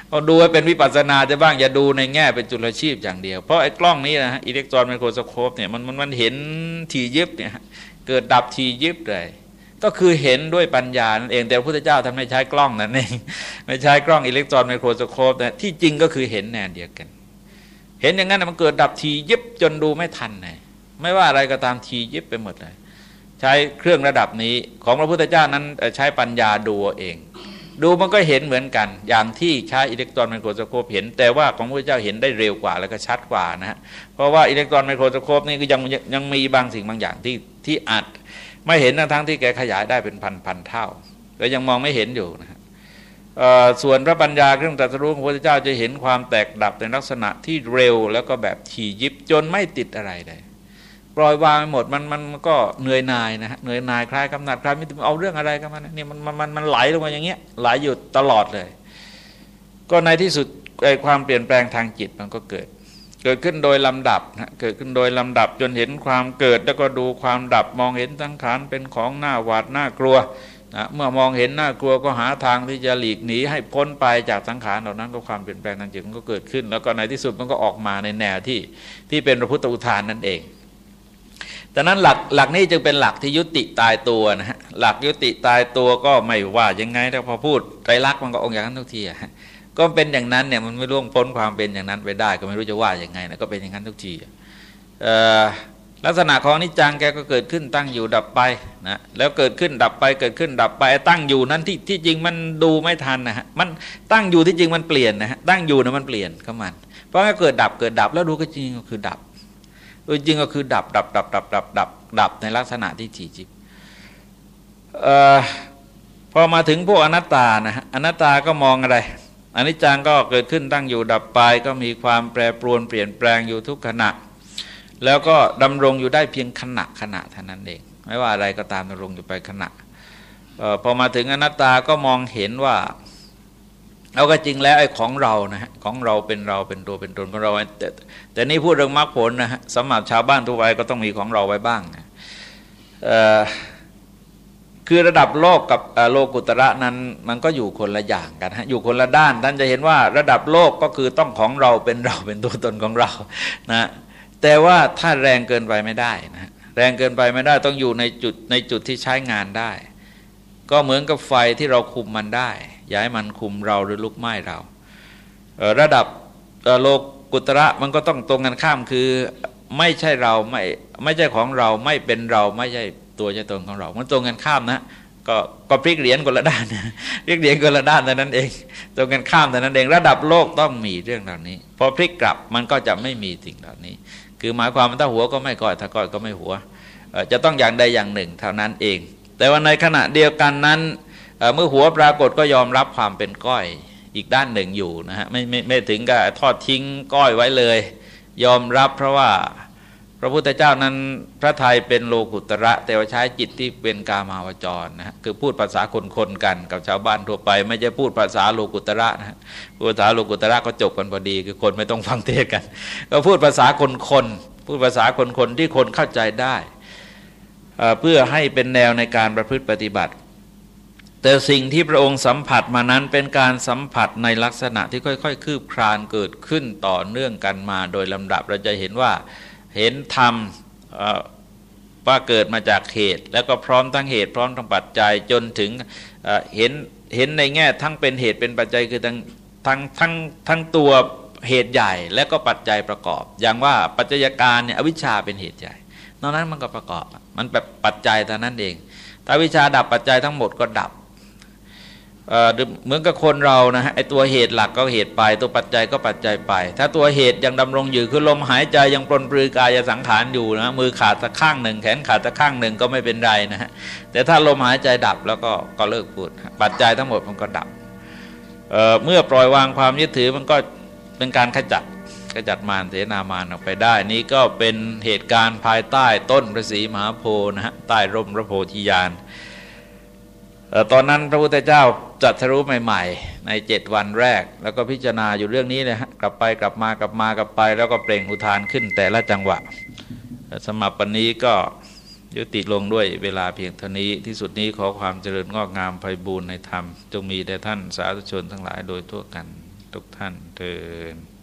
พอดูให้เป็นวิปัสสนาซะบ้าง อย่าดูในแง่เป็นจุลชีพอย่างเดียว เพราะไอ้กล้องนี้นะ electron microscope เนี่ยมันมันเห็นถี่ยิบเนี่ย เกิดดับถี่ยิบเลย ก็คือเห็นด้วยปัญญานั่นเองแต่พระพุทธเจ้าท่านไม่ใช้กล้องนั่นเองไม่ใช้กล้อง electron microscope นะที่จริงก็คือเห็นแนวเดียวกัน เห็นอย่างนั้นมันเกิดดับถี่ยิบจนดูไม่ทันเลยไม่ว่าอะไรก็ตามถี่ยิบไปหมดเลยใช้เครื่องระดับนี้ของพระพุทธเจ้านั้นใช้ปัญญาดูเอง ดูมันก็เห็นเหมือนกัน อย่างที่ใช้ electron microscope เห็น แต่ว่าของพระพุทธเจ้าเห็นได้เร็วกว่าแล้วก็ชัดกว่านะฮะเพราะว่า electron microscope นี่ก็ยังยังมีบางสิ่งบางอย่างที่ที่อาจไม่เห็นทั้งที่แกขยายได้เป็นพันพันเท่าแล้วยังมองไม่เห็นอยู่นะฮะส่วนพระปัญญาเครื่องตรัสรู้ของพระเจ้าจะเห็นความแตกดับในลักษณะที่เร็วแล้วก็แบบถี่ยิบจนไม่ติดอะไรเลย ปล่อยวางไปหมดมันมันก็เหนื่อยนายนะฮะเหนื่อยนายคลายกำหนัดคลายไม่เอาเรื่องอะไรกันมันนี่ยมันมันมันไหลลงมาอย่างเงี้ยไหลอยู่ตลอดเลย ก็ในที่สุดไอ้ความเปลี่ยนแปลงทางจิตมันก็เกิด เกิดขึ้นโดยลำดับนะเกิดขึ้นโดยลำดับจนเห็นความเกิด แล้วก็ดูความดับมองเห็นสังขารเป็นของหน้าหวาดหน้ากลัวนะเมื่อมองเห็นหน้ากลัวก็หาทางที่จะหลีกหนีให้พ้นไปจากสังขารเหล่านั้นก็ความเปลี่ยนแปลงทางจิตมันก็เกิดขึ้น แล้วก็ในที่สุดมันก็ออกมาในแนวที่ที่เป็นพระพุทธอุทานนั่นเอง ดังนั้นหลักหลักนี้จึงเป็นหลักที่ยุติตายตัวนะฮะหลักยุติตายตัวก็ไม่ว่ายังไงแต่พอพูดไตรลักษณ์มันก็องค์อย่างนั้นทุกทีก็เป็นอย่างนั้นเนี่ยมันไม่ล่วงพ้นความเป็นอย่างนั้นไปได้ ก็ไม่รู้จะว่ายังไงนะก็เป็นอย่างนั้นทุกทีลักษณะของนิจังแกก็เกิดขึ้นตั้งอยู่ดับไปนะแล้วเกิดขึ้นดับไปเกิดขึ้นดับไปตั้งอยู่นั้นที่ที่จริงมันดูไม่ทันนะฮะมันตั้งอยู่ที่จริงมันเปลี่ยนนะฮะตั้งอยู่นะมันเปลี่ยนเข้ามัน เพราะว่าเกิดดับเกิดดับแล้วดูก็จริงก็คือดับ โดยจริงก็คือดับดับดับดับดับดับดับในลักษณะที่จีจิบพอมาถึงพวกอนัตตานะฮะอนัตตาก็มองอะไรอนิจจังก็เกิดขึ้นตั้งอยู่ดับไปก็มีความแปรปรวนเปลี่ยนแปลงอยู่ทุกขณะ แล้วก็ดำรงอยู่ได้เพียงขณะขณะเท่านั้นเอง ไม่ว่าอะไรก็ตามดำรงอยู่ไปขณะพอมาถึงอนัตตาก็มองเห็นว่า เอาก็จริงแล้วไอ้ของเรานะฮะของเราเป็นเราเป็นตัวเป็นตนของเราแต่แต่นี่พูดเรื่องมรรคผลนะฮะสำหรับชาวบ้านทั่วไปก็ต้องมีของเราไว้บ้างนะคือระดับโลกกับโลกุตระนั้นมันก็อยู่คนละอย่างกันฮะอยู่คนละด้านท่านจะเห็นว่าระดับโลกก็คือต้องของเราเป็นเราเป็นตัวตนของเรานะแต่ว่าถ้าแรงเกินไปไม่ได้นะแรงเกินไปไม่ได้ต้องอยู่ในจุดในจุดที่ใช้งานได้ ก็เหมือนกับไฟที่เราคุมมันได้ ย้ายมันคุมเราหรือลุกไหม้เรา ระดับโลกุตระมันก็ต้องตรงกันข้ามคือไม่ใช่เราไม่ไม่ใช่ของเราไม่เป็นเราไม่ใช่ตัวใช่ตนของเรา มันตรงกันข้ามนะก็ก็พลิกเหรียญคนละด้านพลิกเหรียญคนละด้านแต่นั้นเอง ตรงกันข้ามแต่นั้นเอง ระดับโลกต้องมีเรื่องเหล่านี้ พอพลิกกลับมันก็จะไม่มีสิ่งเหล่านี้ คือหมายความว่าถ้าหัวก็ไม่ก้อยถ้าก้อยก็ไม่หัวจะต้องอย่างใดอย่างหนึ่งเท่านั้นเอง แต่ว่าในขณะเดียวกันนั้น เมื่อหัวปรากฏก็ยอมรับความเป็นก้อยอีกด้านหนึ่งอยู่นะฮะไม่ไม่ไม่ถึงกับทอดทิ้งก้อยไว้เลย ยอมรับเพราะว่าพระพุทธเจ้านั้นพระไทยเป็นโลกุตระ แต่ว่าใช้จิตที่เป็นกามาวจรนะฮะคือพูดภาษาคนคนกันกับชาวบ้านทั่วไป ไม่ใช่พูดภาษาโลกุตระนะภาษาโลกุตระก็จบกันพอดี คือคนไม่ต้องฟังเทศกัน ก็พูดภาษาคนคนพูดภาษาคนคนที่คนเข้าใจได้ เพื่อให้เป็นแนวในการประพฤติปฏิบัติ แต่สิ่งที่พระองค์สัมผัสมานั้นเป็นการสัมผัสในลักษณะที่ค่อย ๆ คืบคลานเกิดขึ้นต่อเนื่องกันมาโดยลำดับเราจะเห็นว่าเห็นธรรมว่าเกิดมาจากเหตุ แล้วก็พร้อมทั้งเหตุพร้อมทั้งปัจจัยจนถึงเห็นเห็นในแง่ทั้งเป็นเหตุเป็นปัจจัยคือทั้งทั้งทั้งทั้งตัวเหตุใหญ่และก็ปัจจัยประกอบ อย่างว่าปัจจัยการเนี่ยอวิชชาเป็นเหตุใหญ่นอกนั้นมันก็ประกอบ มันแบบปัจจัยเท่านั้นเอง ถ้าวิชาดับปัจจัยทั้งหมดก็ดับ เหมือนกับคนเรานะฮะไอตัวเหตุหลักก็เหตุไป ตัวปัจจัยก็ปัจจัยไป ถ้าตัวเหตุยังดำรงอยู่คือลมหายใจยังปลนปลือกายสังขารอยู่นะมือขาดสักข้างหนึ่งแขนขาดสักข้างหนึ่งก็ไม่เป็นไรนะฮะแต่ถ้าลมหายใจดับแล้วก็ก็เลิกพูด ปัจจัยทั้งหมดมันก็ดับเเมื่อปล่อยวางความยึดถือมันก็เป็นการขจัดขจัดมารเสนามารออกไปได้ นี้ก็เป็นเหตุการณ์ภายใต้ต้นพระศรีมหาโพนะฮะใต้ร่มพระโพธิญาณ ตอนนั้นพระพุทธเจ้าจัดทรู้ใหม่ ๆ ในเจ็ดวันแรก แล้วก็พิจารณาอยู่เรื่องนี้เลยฮะกลับไปกลับมากลับมากลับไป แล้วก็เปล่งอุทานขึ้นแต่ละจังหวะสมับปันนี้ก็ยุติลงด้วยเวลาเพียงเท่านี้ที่สุดนี้ขอความเจริญงอกงามไพบูรณ์ในธรรม จงมีแด่ท่านสาธุชนทั้งหลายโดยทั่วกันทุกท่านเถิด